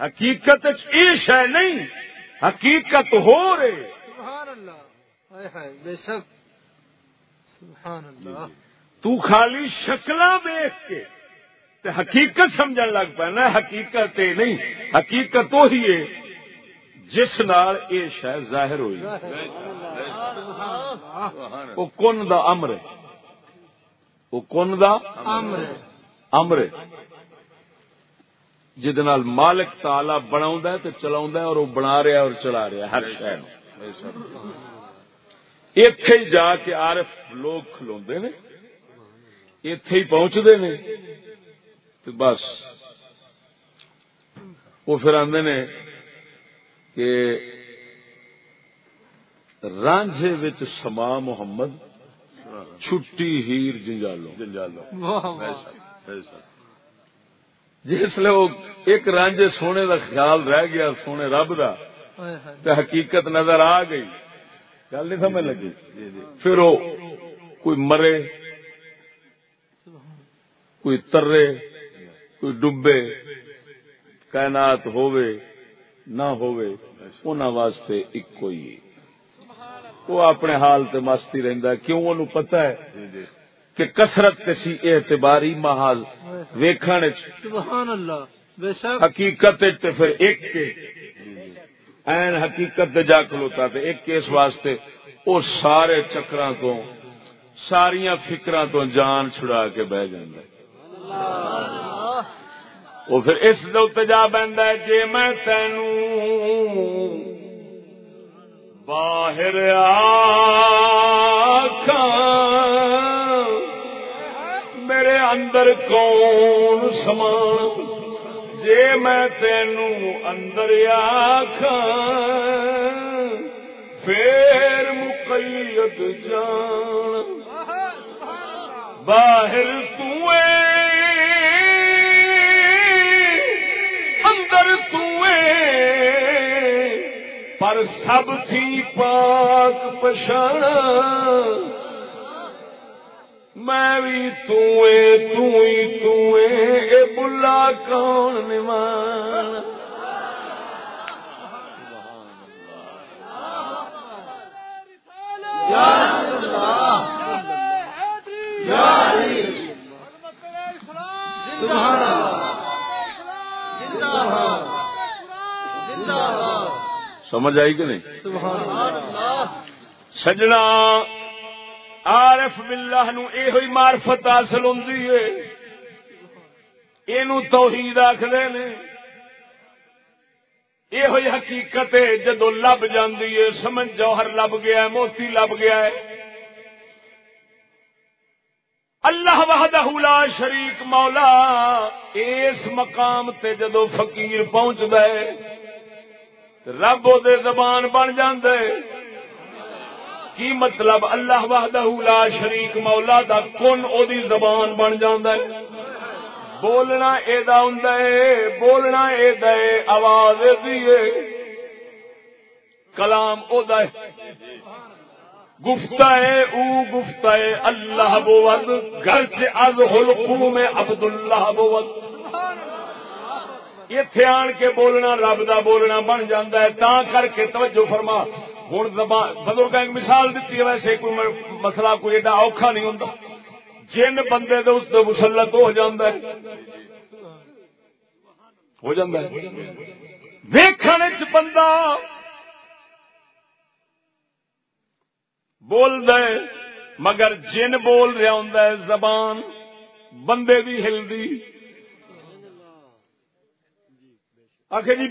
حقیقت یہ شے نہیں حقیقت ہو رہے۔ سبحان اللہ۔ ہائے ہائے بے شک۔ سبحان اللہ۔ تو خالی شکلاں دیکھ کے تے حقیقت سمجھن لگ پا نا حقیقت یہ نہیں حقیقت وہی ہے جس نال یہ شے ظاہر ہوئی۔ وہ کن دا امر ہے؟ وہ کن دا امر امر ہے۔ جہد نال مالک تالا بنا تے چلا اور وہ بنا رہا اور چلا رہا ہر شہر بے شک اتے ہی جا کے عارف لوگ کھلوندے نے اتے ہی پہنچتے نے تو بس۔ وہ پھر آدھے نے کہ رانجھے وچ سما محمد چھٹی ہیر جنجالو جنجالو شک جسے وہ ایک رانجھے سونے دا خیال رہ گیا سونے رب دا تے حقیقت نظر آ گئی۔ گل نہیں سمجھ لگی؟ پھر وہ کوئی مرے کوئی ترے کوئی ڈبے کائنات ہووے نہ ہووے انہاں واسطے ایکو ہی۔ وہ اپنے حال تے مستی رہندا کیوں؟ انہوں پتہ ہے۔ کہ کثرت کسی اعتباری محال ویکھن سبحان اللہ بے شک۔ حقیقت تے پھر ایک کے۔ این حقیقت دے جا کھلوتا تے ایک کے اس واسطے وہ سارے چکراں تو ساریاں فکراں تو جان چھڑا کے بہ جاندا ہے۔ وہ پھر اس دے اتنے جا بہندا ہے جے میں تینوں باہر آکھاں اندر کون سمان؟ جے میں تینوں اندر آکھاں، پھر مقید جان۔ باہر توے اندر توے پر سب تھی پاک پچھانا میں بھی توے توے توے اے بلا کون نمان سمجھ آئی کہ نہیں سجنا عارف باللہ نو اے ہوئی معرفت حاصل ہوندی ہے۔ اینو توحید آکھدے نے۔ یہ ہوئی حقیقت ہے، جدو لب جاندی ہے، سمجھ جوہر لب گیا ہے، موتی لب گیا ہے۔ اللہ وحدہ لا شریک مولا، اس مقام تے جدو فقیر پہنچ ہے، رب دے زبان بن جاندے کی مطلب اللہ وحدہ لا شریک مولا دا کن او دی زبان بن جاندے بولنا اے دا ہوندا ہے، بولنا اے دا ہے، آواز دی ہے۔ کلام او دا ہے۔ گفتہ ہے، او گفتہ ہے، اللہ بود گھر سے از حلقو میں عبداللہ بود اتے آن کے بولنا، رب دا بولنا بن جاتا ہے۔ تا کر کے توجہ فرما۔ ہوں زبان بزرگ ایک مثال دیتی ہے، ویسے کوئی مسئلہ کوئی ایڈا اوکھا نہیں ہوں جن بندے دے اس مسلط ہو جاتا ہے۔ ہو جاتا ہے۔ ویکھن بندہ بول دے مگر جن بول رہا ہوں زبان بندے دی ہلدی۔ آخر جی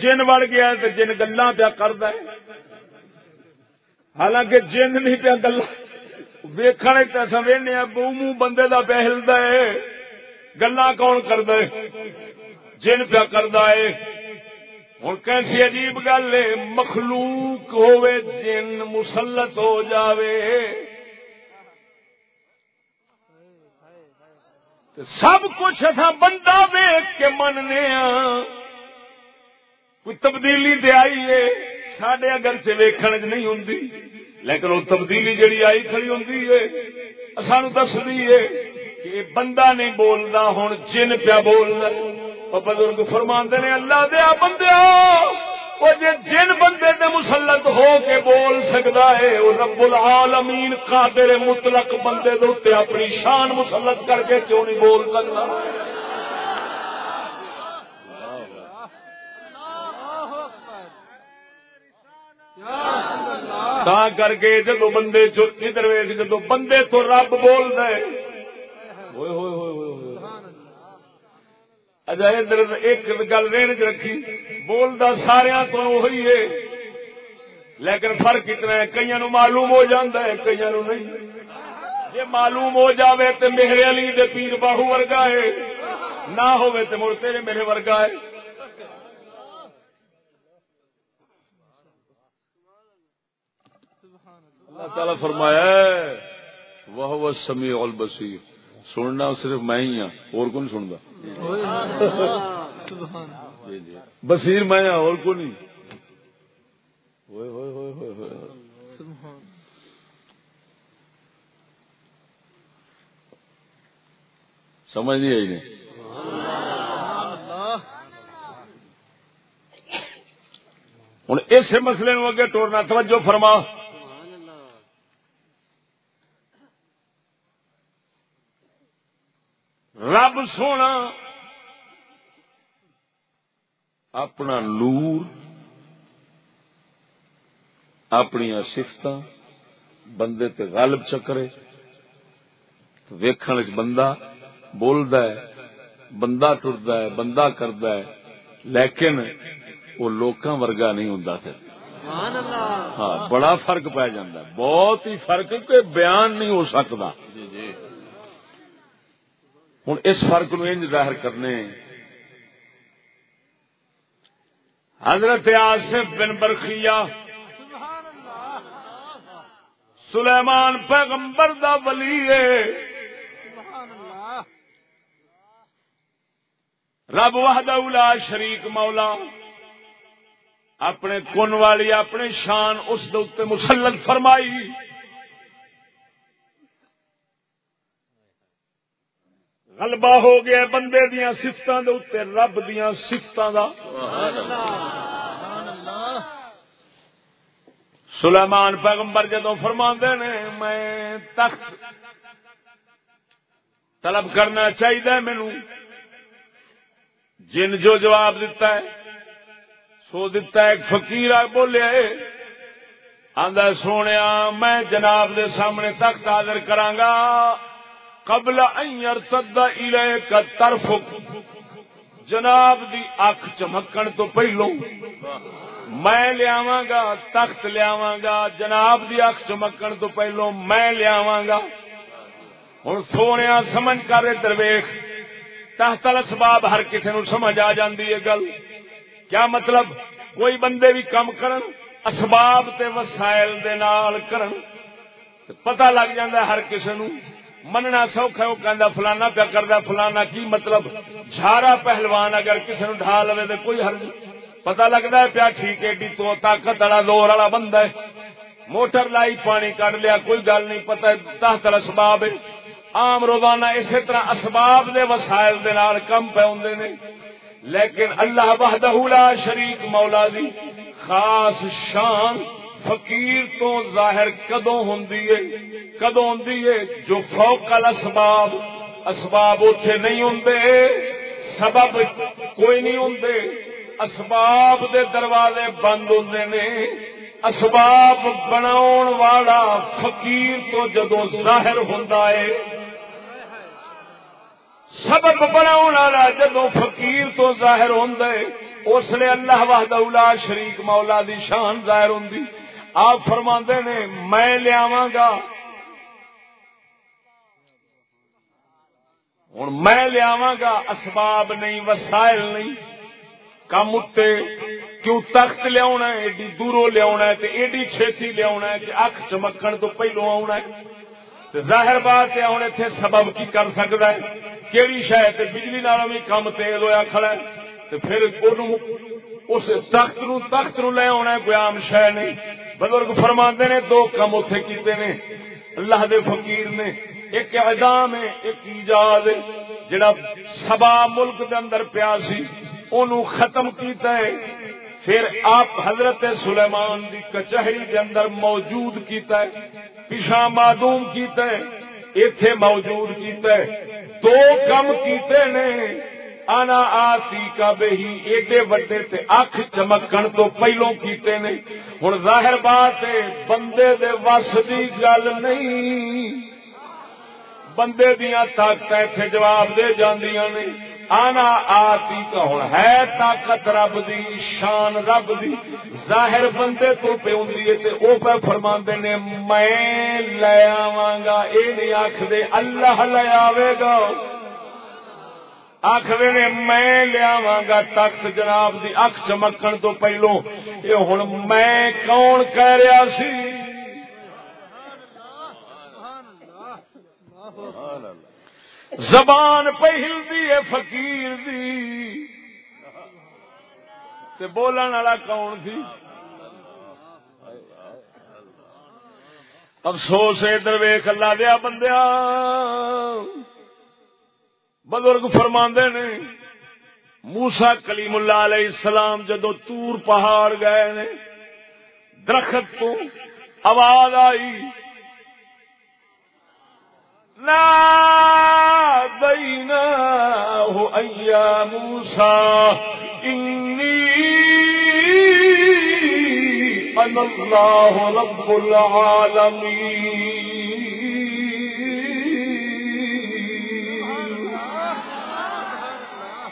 جن وڑ گیا تو جن گلا پیا کرد حالانکہ جن نہیں پیا گلا۔ ویخنے وینے بو منہ بندے کا پیا ہلدا ہے۔ گلا کون کرد جن پیا کرد ہے۔ ہوں کیسی عجیب گل ہے، مخلوق ہوے جن مسلط ہو جاوے۔ سب کچھ اصا بندہ ویک کے مننے ہاں کوئی تبدیلی دے آئی ہے سڈے اگر سے نہیں ہوں لیکن وہ تبدیلی جڑی آئی کھڑی ہوں سان دس دی ہے کہ بندہ نہیں بولتا ہوں جن پیا بولنا بزرگ فرما نے، اللہ دیا بندے وہ جی جن بندے دے مسلط ہو کے بول سکتا ہے، وہ رب العالمین قادر مطلق بندے دے اپنی شان مسلط کر کے کیوں نہیں بول سکتا Yeah. تا کر کے جدو بندے ادھر ویگ جدو بندے تو رب بول دے اچھا ادھر ایک گل رین چ رکھی۔ بولتا سارا تو وہی ہے۔ لیکن فرق اتنا ہے کئی نو معلوم ہو جاتا ہے کئی نو نہیں۔ جی معلوم ہو جاوے تو میرے علی دے پیر باہو ورگا ہے، نہ ہوئے تو مڑ تیرے میرے ورگا ہے۔ اللہ تعالی فرمایا وہ سمی البصیر سننا صرف میں ہی ہوں اور کون سنتا بصیر میں ہوں اور کو نہیں سمجھ نہیں آئی نہیں؟ ہوں، اس مسئلے نو اگے ٹورنا، توجہ فرما۔ رب سونا۔ اپنا نور اپنی سفت بندے تے غالب چکرے ویکھن بندہ بولد بندہ ٹرد ہے بندہ کرد ہے لیکن وہ لوکاں ورگا نہیں ہوں ہاں بڑا فرق پی جا بہت ہی فرق کوئی بیان نہیں ہو سکتا ہوں اس فرق نو انج ظاہر کرنے حضرت آصف بن برخیا سلیمان پیغمبر دا ولی ہے۔ رب وحدہ اولا شریک مولا۔ اپنے کن والی، اپنے شان اس دے مسلط فرمائی۔ غلبہ ہو گیا بندے دیا سفت رب دیا سفت سلیمان پیغمبر جدو فرما نے، میں تخت طلب کرنا چاہیے مینو جن جو جواب دیتا ہے، سو دیتا ہے، ایک فقیر بولیا آدھا سونے میں جناب دے سامنے تخت حاضر کرانگا قبل ائر طرف جناب دی اکھ چمکن تو پہلو میں لیا گا، تخت لیا گا، جناب دی اکھ چمکن تو پہلو میں لیا گا۔ ہوں سونے سمجھ کر درویش، تحت الاسباب ہر کسی نو سمجھ آ جاندی ہے گل۔ کیا مطلب؟ کوئی بندے بھی کم کرن، اسباب تے وسائل دے نال کرن۔ پتہ لگ جاندا ہر کسی نو۔ مننا سوکھا وہ کہندا فلانا پیا کردا فلانا کی مطلب؟ جھارا پہلوان اگر کسی نو ڈھا لوے تے کوئی حرج پتہ لگدا ہے پیا ٹھیک ہے ڈی تو طاقت والا زور والا بندہ ہے۔ موٹر لائی، پانی کڈ لیا، کوئی گل نہیں، پتہ تحت الاسباب ہے۔ عام روزانہ اسی طرح اسباب دے وسائل دے نال کم پہ ہوندے نے۔ لیکن اللہ وحدہ لا شریک مولا دی خاص شان فقیر تو ظاہر کدو ہوں کدو ہوں جو فوق الاسباب، اسباب اتے نہیں ہوں سبب کوئی نہیں ہوں اسباب دے دروازے بند ہوں نے۔ اسباب بناؤ والا فقیر تو جدو ظاہر ہوں سبب بنا جدو فقیر تو ظاہر ہوں اس نے اللہ وحد اولا شریک مولا دی شان ظاہر ہوں آپ فرما نے، میں لیا گا۔ ہوں میں لیا گا، اسباب نہیں، وسائل نہیں۔ کم اتنے کیوں تخت لیا ایڈی دوروں لیا ایڈی چھتی لیا کہ اکھ چمکن تو پہلو آنا ہے۔ ظاہر بات ہے ہوں اتنے سبب کی کر سکتا ہے؟ کہڑی شاید بجلی نال بھی کم تیز ہوا کھڑا ہے؟ پھر اس تخت نو تخت نو لے آنا کوئی شہ نہیں۔ بزرگ فرما نے، دو کم اتے کیتے نے۔ اللہ دے فقیر نے۔ ایک اعدام ہے، ایک ایجاد ہے، جڑا سبا ملک دے اندر پیا سی۔ اونوں ختم کیتا ہے۔ پھر آپ حضرت سلیمان دی کچہری دے اندر موجود کیتا ہے۔ پیشا معدوم کیتا ہے۔ ایتھے موجود کیتا ہے۔ دو کم کیتے نے۔ آنا آتی کا بہی ایڈے وڈے تے اکھ چمکن تو پہلو کیتے نے۔ ہوں ظاہر بات ہے، بندے دے وس دی گل نہیں۔ بندے دیا طاقت اتنے جواب دے جاندیاں نے۔ آنا آتی کا ہوں ہے طاقت رب دی، شان رب دی۔ ظاہر بندے تو پہ ہوں او پہ فرما نے، میں لے آواں گا۔ یہ نہیں آخ دے اللہ لے آوے گا۔ آخر نے، میں لیا گا تخت جناب دی اکھ چمکن تو پہلو. یہ ہوں میں کون کہہ رہا سی؟ زبان پہل دی ہے فقیر دی۔ تے بولن والا کون سی؟ افسوس ادھر ویخ اللہ دیا بندیا بزرگ فرما نے موسا کلیم اللہ علیہ السلام جدو تور پہاڑ گئے نے، درخت تو آواز آئی۔ دینا ہو موسا اللہ رب العالمین۔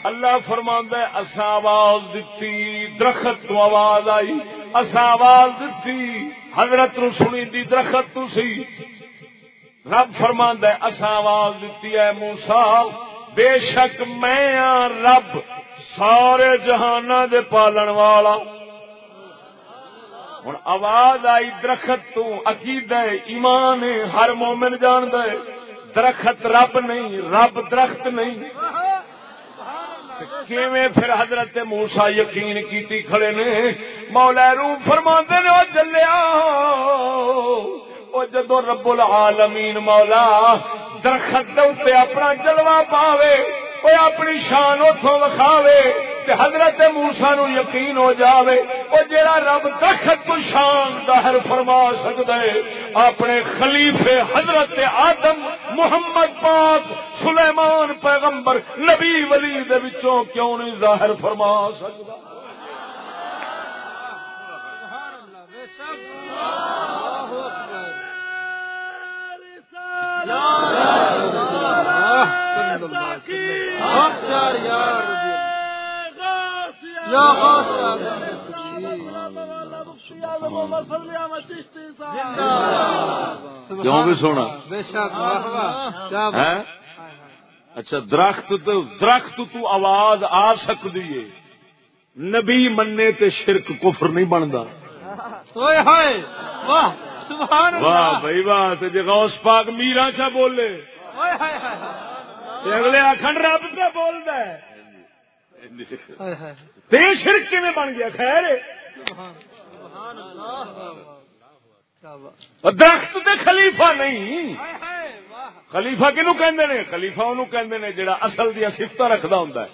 اللہ فرما اصا آواز دیتی درخت تو آواز آئی اصا آواز دیتی حضرت نو سنی دی درخت تو سی۔ رب فرما اصا آواز دیتی ہے موسا بے شک میں ہاں رب سارے جہان دے پالن والا۔ ہوں آواز آئی درخت تو عقید ایمان ہے، ہر مومن جان دے درخت رب نہیں، رب درخت نہیں۔ پھر حضرت موسا یقین کیتی کھڑے نے؟ مولا روم فرما نے وہ چلیا وہ جدو رب العالمین مولا درخت اپنا جلوا پاوے وہ اپنی شان اتوں وکھاوے حضرت موسا نو یقین ہو جاوے وہ جڑا رب دخت تو شان ظاہر فرما سکتا ہے، اپنے خلیفے حضرت آدم محمد پاک پیغمبر نبی ولی دے وچوں کیوں نہیں ظاہر فرما سکتا؟ کیوں بھی سونا بے شک واہ واہ کیا بات ہے اچھا درخت تو درخت تو آواز آ سکتی ہے۔ نبی مننے تے شرک کفر نہیں بنتا واہ بھائی واہ جے غوث پاک میرا چا بولے۔ اگلے آخن رب پہ بولدا ہے؟ شرک کیویں بن گیا؟ خیر درخت تے خلیفہ نہیں۔ خلیفہ کنو کہندے نے؟ خلیفہ اونوں کہندے نے جڑا اصل دی صفتاں رکھدا ہوندا ہے۔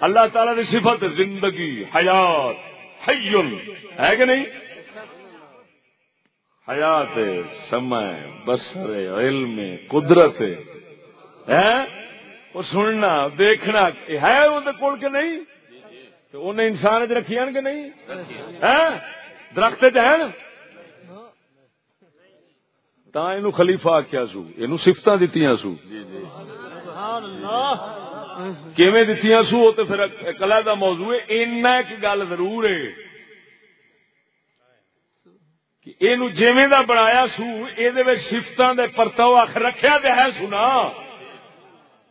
اللہ تعالی دی صفت زندگی حیات حی ہے کہ نہیں؟ حیات ہے، سمع بصر علم قدرت ہے؟ وہ سننا دیکھنا ہے اندر کول کہ نہیں؟ تو انہیں انسان چ رکھیاں کہ نہیں؟ درخت چ تا اینو خلیفہ آخیا سو اینو سفتاں دتیاں سو۔ سبحان اللہ کیویں دتیاں سو؟ وہ تو پھر ایک علیحدہ موضوع ہے اینا ایک گل ضرور ہے۔ کہ اینو جیویں دا بنایا سو اے دے وچ صفتاں دے پرتو اخ رکھیا تے ہے سنا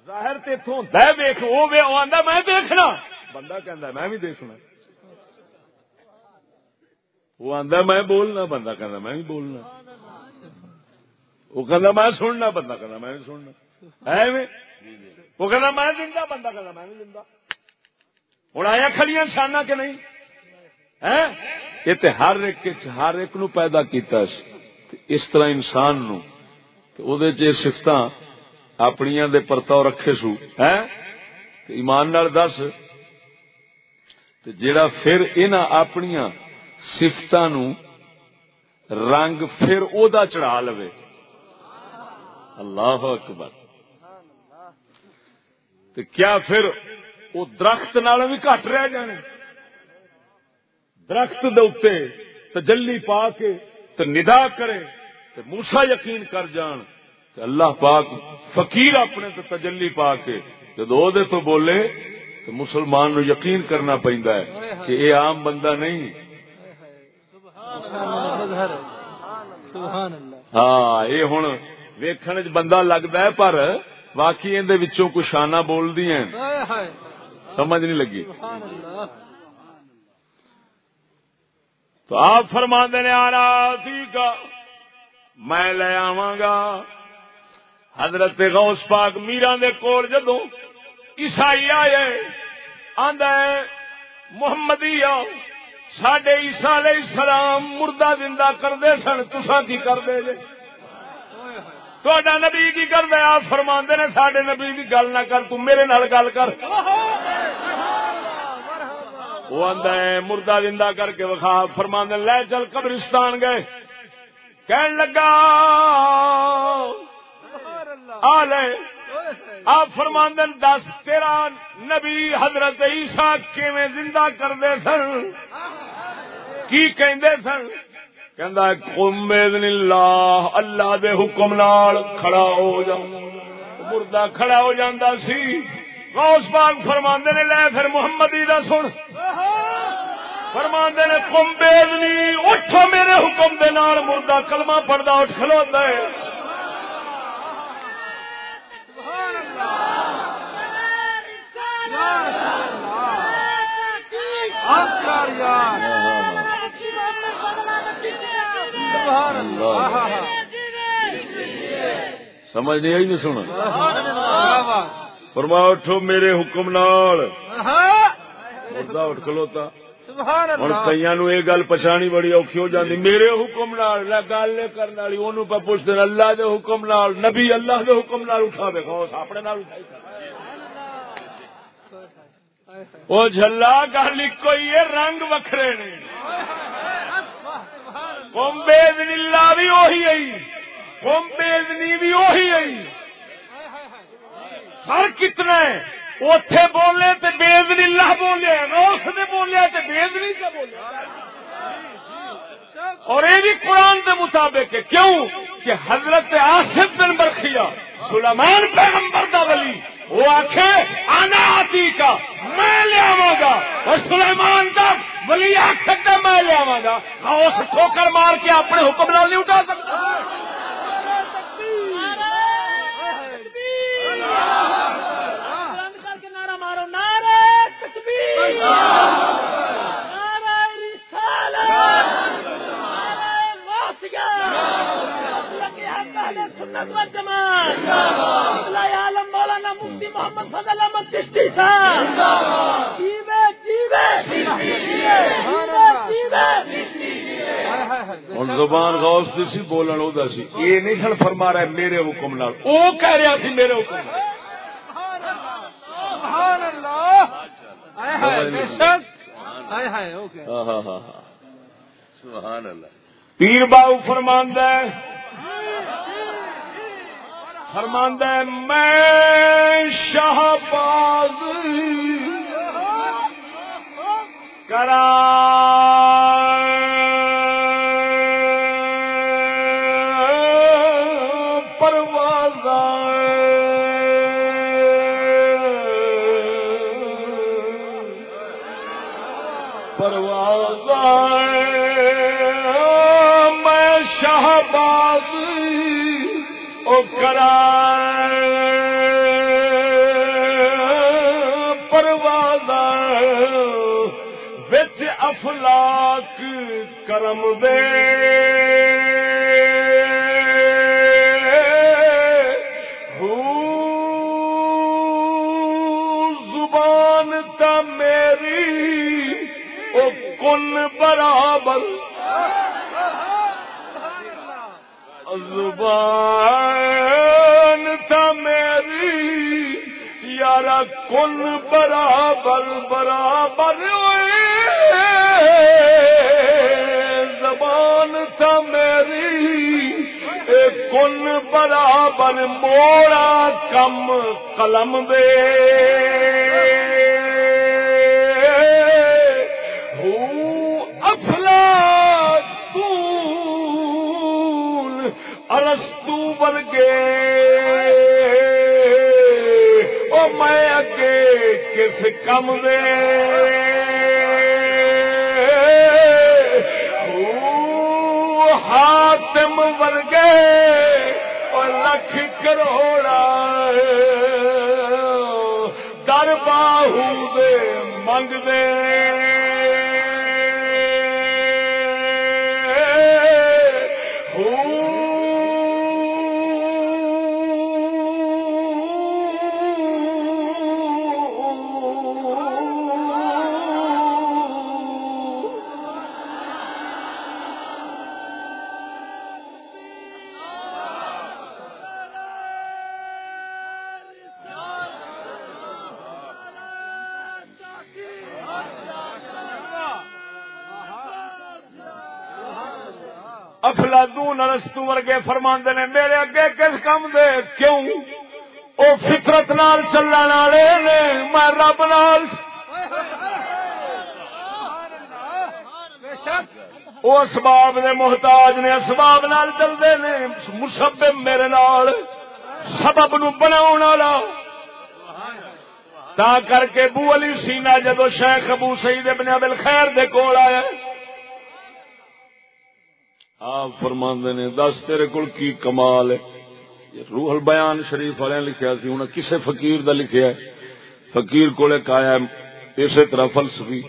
ظاہر تے تھوں دے ویکھ او وے او آندا میں دیکھنا۔ بندہ کہندا میں بھی دیکھنا۔ وہ آندا میں بولنا۔ بندہ کہندا میں بھی بولنا۔ وہ کہندا میں سننا بندہ کہندا میں بھی سننا۔ ایویں؟ وہ کہنا میں زندہ بندہ کہنا میں نہیں زندہ۔ ہوں آیا کھڑیاں شانہ کہ نہیں؟ یہ تے ہر ایک ہر ایک نو پیدا کیتا اس طرح انسان نو۔ تے سفت اپنیاں دے پرتاؤ رکھے سو۔ ہے ایمان نال دس۔ جیڑا پھر انہاں اپنیاں سفتاں نو رنگ پھر او دا چڑھا لوے۔ اللہ اکبر۔ تو کیا پھر وہ درخت نال بھی گھٹ رہ جانے؟ درخت دے تجلی پا کے تو ندا کرے تو موسا یقین کر جان کہ اللہ پاک فقیر اپنے تو تجلی پا کے جب وہ دے تو بولے تو مسلمان نو یقین کرنا پہندا ہے کہ یہ عام بندہ نہیں۔ سبحان اللہ۔ ہاں یہ ہوں ویکھن چ بندہ لگتا ہے پر واقعی اندر وچوں کچھ شانہ بول دی ہیں سمجھ نہیں لگی۔ تو آپ فرما نے آنا سی کا میں لے آواں گا۔ حضرت غوث پاک میرا دے کول جدو عیسائی آئے آندا ہے محمدی آؤ ساڈے عیسیٰ علیہ السلام مردہ زندہ کردے سن تساں کی کردے جے؟ تہاڈا نبی کی کردا ہے آپ فرماندے نے، ساڈے نبی دی گل نہ کر، تو میرے نال گل کر۔ وہ آندا ہے، مردہ زندہ کر کے وکھا، فرماندے لے چل قبرستان گئے۔ کہن لگا، آ لے۔ آپ فرماندن دس، تیرا نبی حضرت عیسیٰ کیویں زندہ کردے سن؟ کی کہندے سن؟ کہندا ہے قم باذن اللہ اللہ دے حکم نال کھڑا ہو جا مردہ کھڑا ہو جاندا سی۔ غوث پاک فرماندے نے لے پھر محمدی دا سن۔ فرماندے نے قم باذنی اٹھو میرے حکم دے نال۔ مردہ کلمہ پڑھدا اٹھ کھلوتا ہے۔ یار۔ سبحان اللہ۔ سمجھ نہیں آئی نہیں سنا اللہ فرما اٹھو میرے حکم نال. اٹھ کھلوتا. ہوں کئی نو یہ گل پچھانی بڑی اوکھی ہو جاتی میرے حکم نال نہ گل کرنے والی انہوں پہ پوچھتے اللہ دے حکم نال نبی اللہ دے حکم نال اٹھا دے غوث اپنے نال اٹھائی کر. وہ جلا گل کوئی ہے رنگ وکھرے نے. قوم بےدنی اللہ بھی وہی آئی قوم بےدنی بھی وہی آئی فرق کتنا ہے۔ اتے بولے تو بےدنی اللہ بولے روس نے بولے تو بےدنی کا بولے اور یہ بھی قرآن کے مطابق ہے۔ کیوں؟ کہ حضرت آصف بن برخیا سلیمان پیغمبر دا ولی، وہ آخے آنا آتی کا میں لیا گا۔ اور سلیمان کا ولی آخر میں لیا گا۔ اس ٹھوکر مار کے اپنے حکم نال نہیں اٹھا سکتا۔ عالم مولانا مفتی محمد فضل احمد چشتی صاحب۔ ہوں زبان غوث دی سی بولن او سی۔ یہ نہیں سن فرما رہا میرے حکم نال۔ او کہہ رہا سی میرے حکم نال۔ سبحان اللہ۔ ہائے ہائے بے شک ہائے ہائے اوکے۔ ہاں ہاں ہاں سبحان اللہ۔ پیر باؤ فرماندہ ہے۔ فرماندہ ہے میں شہباز Shut! کرم دے۔ زبان تا میری او کن برابر۔ زبان تا میری، یارا کن برابر برابر ہوئے۔ میری اے کن برابر موڑا کم قلم دے۔ افلا ارستو ورگے۔ او میں اگے کس کم دے۔ ہاتم ورگے اور لکھ کروڑا در باہو دے منگ دے افلادون ورگے فرماندے نے، میرے اگے کس کم دے؟ کیوں؟ او فطرت نال چلن والے نے، میں رب نال۔ او اسباب دے محتاج نے، اسباب نال چلدے نے، مسبب میرے نال، سبب نو بناون والا۔ تا کر کے بو علی سینا جدو شیخ ابو سعید ابن ابل خیر دے کول آیا آپ فرماندے نے دس تیرے کول کی کمال ہے؟ روح البیان شریف والے لکھیا سی انہیں کسے فقیر دا لکھیا ہے؟ فقیر کو ایک آیا ہے اسی طرح فلسفی۔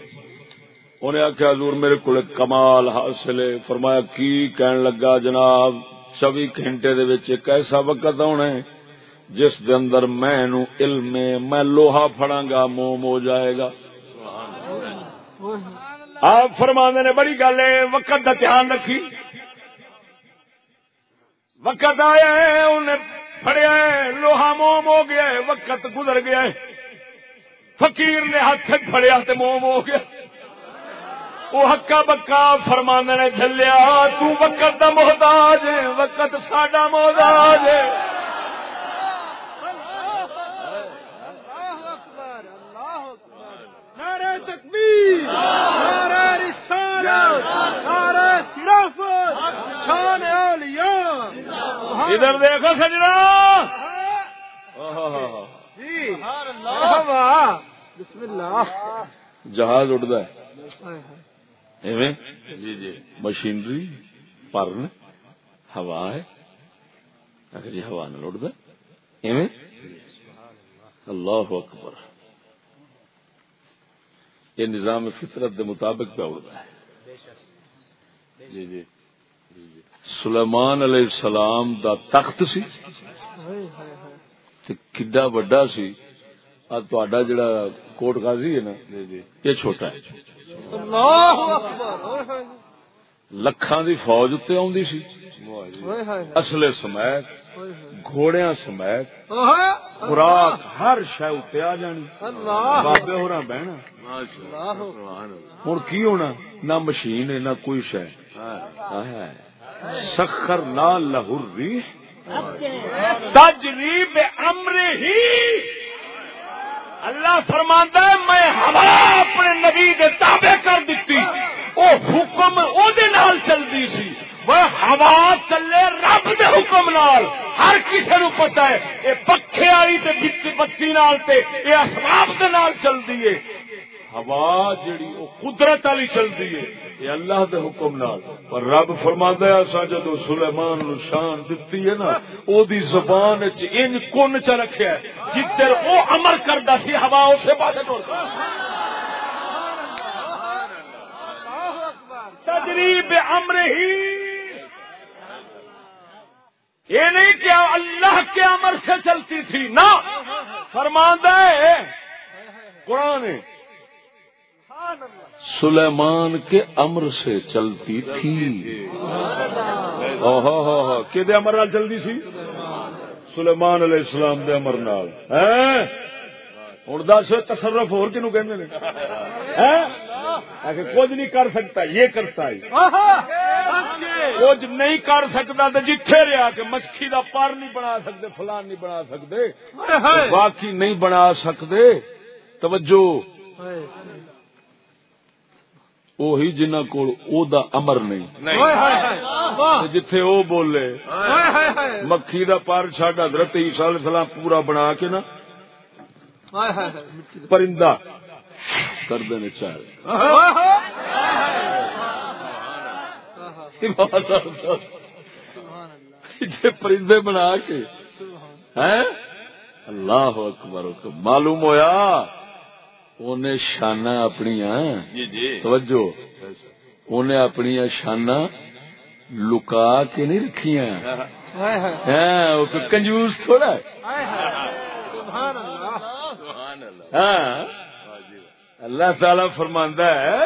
انہیں آخیا حضور میرے کو کمال حاصل ہے۔ فرمایا کی کہن لگا جناب؟ چوبی گھنٹے دے وچ ایک ایسا وقت ہونا ہے جس دے اندر میں نو علم میں لوہا پھڑاں گا موم ہو جائے گا۔ آپ فرماندے نے بڑی گل ہے وقت دا دھیان رکھی۔ وقت آیا ہے، انہیں پڑیا ہے، لوہا موم ہو گیا ہے، وقت گزر گیا ہے۔ فقیر نے ہاتھ پھڑیا تے موم ہو گیا۔ وہ ہکا بکا فرمان نے جلیا تو وقت دا محتاج ہے، وقت ساڈا محتاج ہے۔ تکبیر، نعرہ رسالت، نعرہ خلافت شان اولیاء ادھر دیکھو سجنا۔ بسم اللہ۔ جہاز اڑتا ہے۔ جی جی۔ مشینری پرن ہوا ہے۔ اگر جی ہوا نہ اڑتا ایویں؟ اللہ اکبر۔ یہ نظام فطرت دے مطابق پہ اڑتا ہے۔ جی جی۔ سلیمان علیہ السلام دا تخت سی ہائے ہائے ہائے تے کڈا بڑا سی۔ آ تہاڈا جڑا کوٹ قاضی ہے نا یہ چھوٹا ہے۔ اللہ اکبر لکھاں دی فوج اتنے آندی سی۔ ہائے۔ اصلے سمیت گھوڑیاں سمیت خوراک ہر شہ اتنے آ جانی۔ اللہ۔ بابے ہو بہنا اللہ ہوں کی ہونا؟ نہ مشین ہے نہ کوئی شہ سخر نہ لہر ری تجریب امر ہی۔ اللہ فرماندا ہے میں ہوا اپنے نبی دے تابع کر دیتی او حکم او دے نال چلدی سی۔ وہ ہوا چلے رب دے حکم نال۔ ہر کسی نو پتہ ہے اے پکھے والی تے بتی بتی نال تے اے اسباب دے نال چلدی ہے۔ ہوا جڑی او قدرت والی چلدی ہے، یہ اللہ دے حکم نال۔ پر رب فرماندا ہے اسا جدو سلیمان نو شان دتی ہے نا، او دی زبان وچ انج کن چ رکھیا ہے جتر او امر کردا سی، ہوا اسے پاسے ٹر تجریب امر ہی۔ یہ نہیں کہ اللہ کے امر سے چلتی تھی، نہ۔ فرماندہ ہے، قرآن ہے۔ سلیمان کے امر سے چلتی تھی۔ کہ امر نال چلتی سی؟ سلیمان علیہ السلام دے امر نال۔ ہوں دس تصرف ہو کنو کہ کچھ نہیں کر سکتا یہ کرتا ہے۔ کچھ نہیں کر سکتا تو جتھے رہا کہ مچھی دا پر نہیں بنا سکتے فلان نہیں بنا سکتے۔ باقی نہیں بنا سکتے۔ توجہ۔ وہی جنہ کول او دا امر نہیں۔ جتھے او بولے مکھی دا پر چڈ حضرت عیسیٰ علیہ السلام پورا بنا کے نا پرندہ کر دینے چاہے۔ پرندے بنا کے۔ اللہ۔ اکبر معلوم ہویا۔ انہیں شانہ اپنی توجہ۔ انہیں اپنی شانہ لکا کے نہیں رکھیاں۔ کنجوس تھوڑا ہاں۔ اللہ تعالی فرماندہ ہے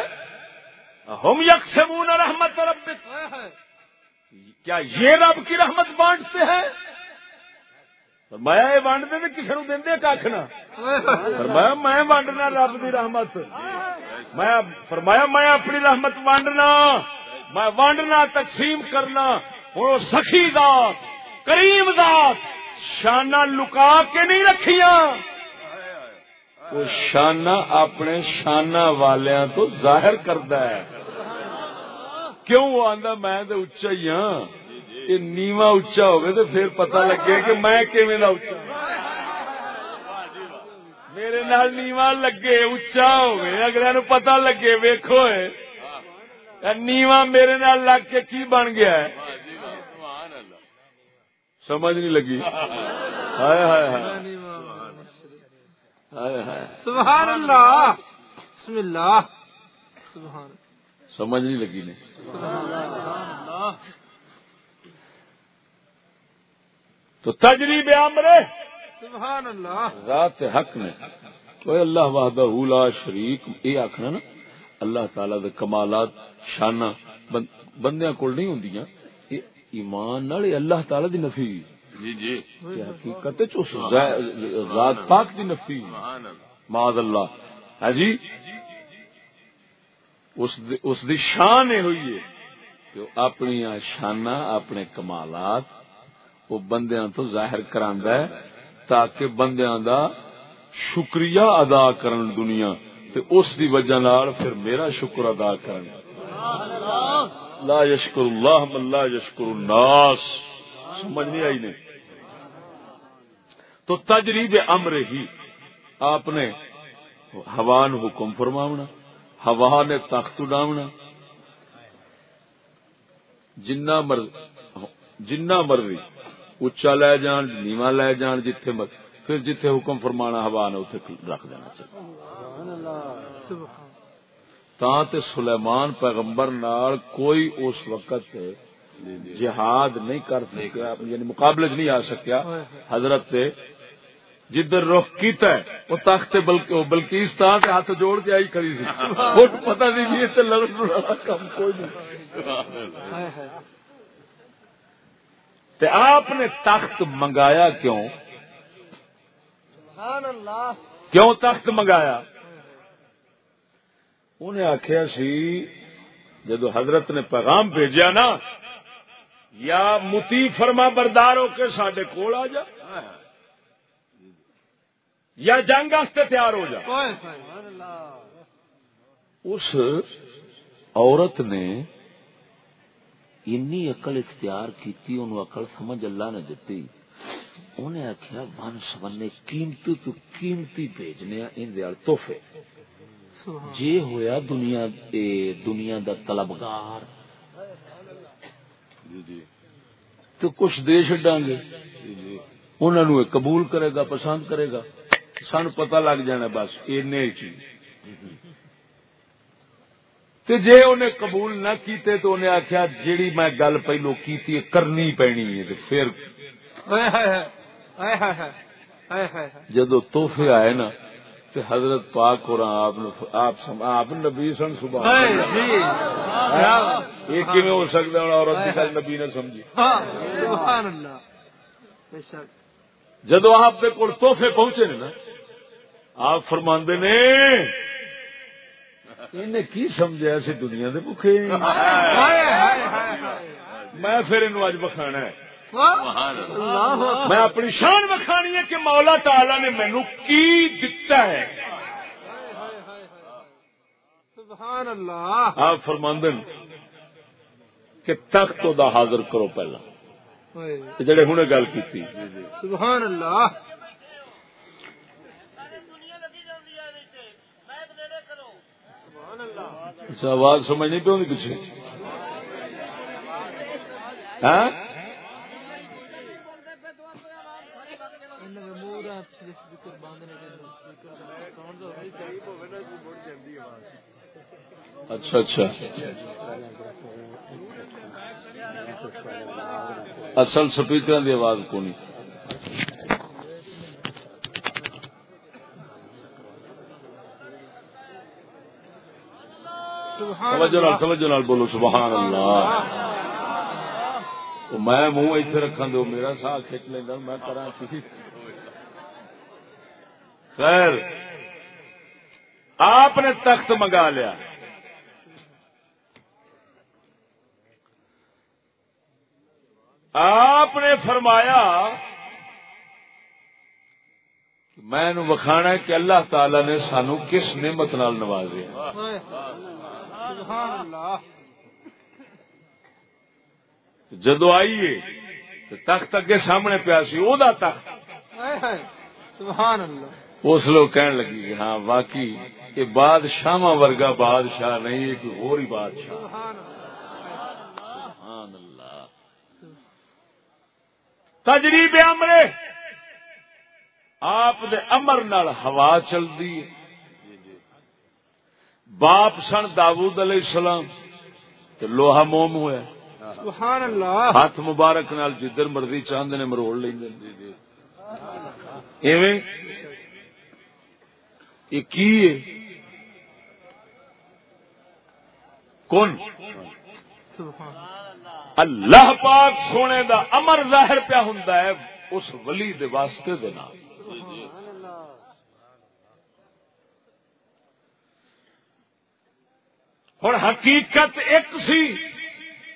ہم یکسمون رحمت رب کیا یہ رب کی رحمت بانٹتے ہیں؟ فرمایا یہ بانٹتے تو کسی نو دے کھ نہ? فرمایا، میں بانٹنا رب کی رحمت. میں فرمایا، میں اپنی رحمت بانٹنا میں بانٹنا تقسیم کرنا ہوں سخی ذات، کریم ذات شانہ لکا کے نہیں رکھیاں. وہ شانہ اپنے شانہ والیاں تو ظاہر کرتا ہے۔ کیوں؟ وہ میں تو اچا ہی ہاں. یہ نیوا اچا ہوگا تو پھر پتہ لگے کہ میں کیویں دا اچا میرے نال نیوا لگے اچا ہوگی اگر پتہ لگے ویکھو نیوا میرے نال لگ کے کی بن گیا ہے سمجھ نہیں لگی ہائے ہائے ہائے سبحان اللہ بسم اللہ سبحان سمجھ نہیں لگی نے تو تجریب امرے سبحان اللہ۔ ذات حق نے تو اللہ وحدہ لا شریک۔ یہ آخنا نا اللہ تعالی دے کمالات شانہ بندیاں کول نہیں ہوندیاں۔ ایمان نال اللہ تعالی دی نفی۔ جی جی۔ حقیقت ذات پاک دی نفی۔ معاذ اللہ۔ ہاں جی۔ اس دی, اس دی شان ہوئی ہے کہ اپنی شانہ اپنے کمالات وہ بندیاں تو ظاہر کراندا ہے، تاکہ بندیاں دا شکریہ ادا کرن دنیا۔ تے اس دی وجہ نال پھر میرا شکر ادا کرن۔ لا یشکر اللہ من لا یشکر الناس۔ سمجھ نہیں آئی نہیں تو تجریب امر ہی آپ نے ہوا حکم فرماونا، ہوا نے تخت اڈاونا۔ جنہ مرضی اچا لے جان نیوا لے جان جتھے مر پھر جتھے حکم فرمانا ہوا نے اتنے رکھ دینا چاہیے۔ تا تے سلیمان پیغمبر نال کوئی اس وقت جہاد نہیں کر سکیا یعنی مقابلے چ نہیں آ سکیا۔ حضرت تے جدھر رخ کیتا ہے وہ تخت بلکہ بلکیس تھا تے ہاتھ جوڑ کے آئی کھڑی سی۔ پتہ نہیں یہ تے لڑن والا کم کوئی نہیں۔ تے آپ نے تخت منگایا کیوں؟ کیوں تخت منگایا؟ انہیں آخیا سی جدو حضرت نے پیغام بھیجا نا یا متی فرما بردار ہو کے سڈے کول آ جا یا جنگ واسطے تیار ہو جا۔ اس عورت نے اینی اقل اختیار کی اقل سمجھ اللہ نے دتی۔ انہیں آخیا ون سبنے قیمتی تو قیمتی بھیجنے ان تحفے۔ جی ہویا دنیا اے دنیا دا طلبگار۔ تو کچھ دے چڈا گے۔ انہوں قبول کرے گا پسند کرے گا۔ سن پتا لگ جانا بس این چیز۔ جی انہیں قبول نہ کیتے تو انہیں آخیا جیڑی میں گل پہلو کی کرنی پینی ہے پھر جدو تحفے آئے نا تو حضرت پاک اور آپ نبی سن صبح یہ کیون ہو سکتا ہے؟ عورت کی گل نبی نے سمجھی۔ جدو آپ کے کول تحفے پہنچے نا آپ فرماندے نے انہیں کی سمجھا دنیا دے بکھے میں پھر انہوں اج بکھانا ہے۔ میں اپنی شان بکھانی ہے کہ مولا تعالی نے مینو کی دتا ہے۔ سبحان اللہ۔ آپ فرماندن کہ تخت دا حاضر کرو پہلا۔ جڑے ہنے گل کی سبحان اللہ۔ اچھا آواز سمجھ نہیں پی پیچھے ہاں؟ اچھا اچھا۔ اصل سپیکر کی آواز کونی؟ توجہ بولو سبحان اللہ. میں منہ اتنے رکھا دو میرا سا کھچ لینا میں کرا خیر آپ نے تخت منگا لیا۔ آپ نے فرمایا میں وکھانا کہ اللہ تعالی نے سانو کس نعمت نال نوازیا۔ جدو آئیے تخت اگے سامنے پیا سی وہ تخت. اس لوگ کہنے لگی کہ ہاں واقعی یہ بادشاہ ورگا بادشاہ نہیں ہے کوئی اور ہی بادشاہ تجریب امرے آپ دے امر نال ہوا چلتی باپ سن داود علیہ السلام تو لوہا موم ہوا سبحان اللہ ہاتھ مبارک نال جدھر مرضی چاہتے نے مروڑ لیں ایویں یہ کی ہے؟ کون؟ اللہ پاک سونے دا امر ظاہر پیا ہوں اس ولی دے واسطے دے نام۔ ہوں حقیقت ایک سی۔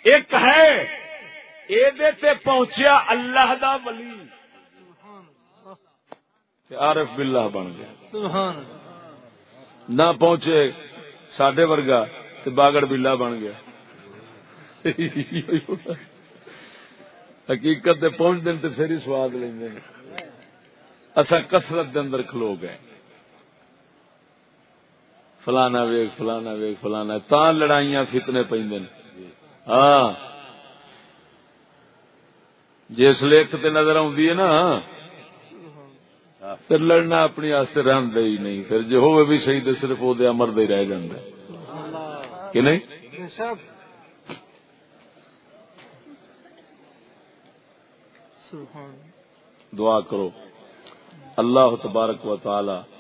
ایک ہے۔ یہ پہنچیا اللہ دا ولی۔ عارف باللہ بن گیا۔ سبحان نہ پہنچے سڈے ورگا تو باگڑ بلا بن گیا۔ حقیقت دے پہنچ دن تو پھر ہی سواد لیں اصا کسرت دے اندر کھلو گئے۔ فلانا ویگ فلانا ویگ فلانا۔ تا لڑائیاں فتنے پہ ہاں۔ جس لیک تے نظر ہے نا پھر لڑنا اپنی آستے رہن دے ہی نہیں۔ پھر جو ہوئے بھی صحیح تو صرف امر دے رہ جاندے کہ نہیں؟ دعا کرو۔ اللہ تبارک و تعالی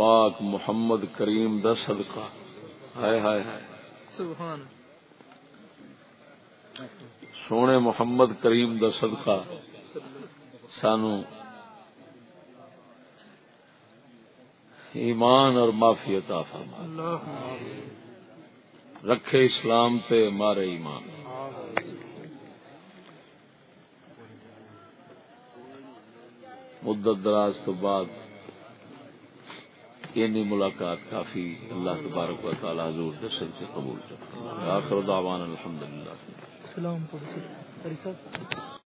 پاک محمد کریم دا صدقہ۔ ہائے ہائے۔ ہائے سبحان۔ سونے محمد کریم دا صدقہ۔ سانو ایمان اور معافی عطا فرما رکھے اسلام تے مارے ایمان۔ مدت دراز تو بعد اینی ملاقات کافی اللہ تبارک و تعالی حضور دے سر سے قبول کرتا آخر دعوانا الحمدللہ۔ سلام پڑھ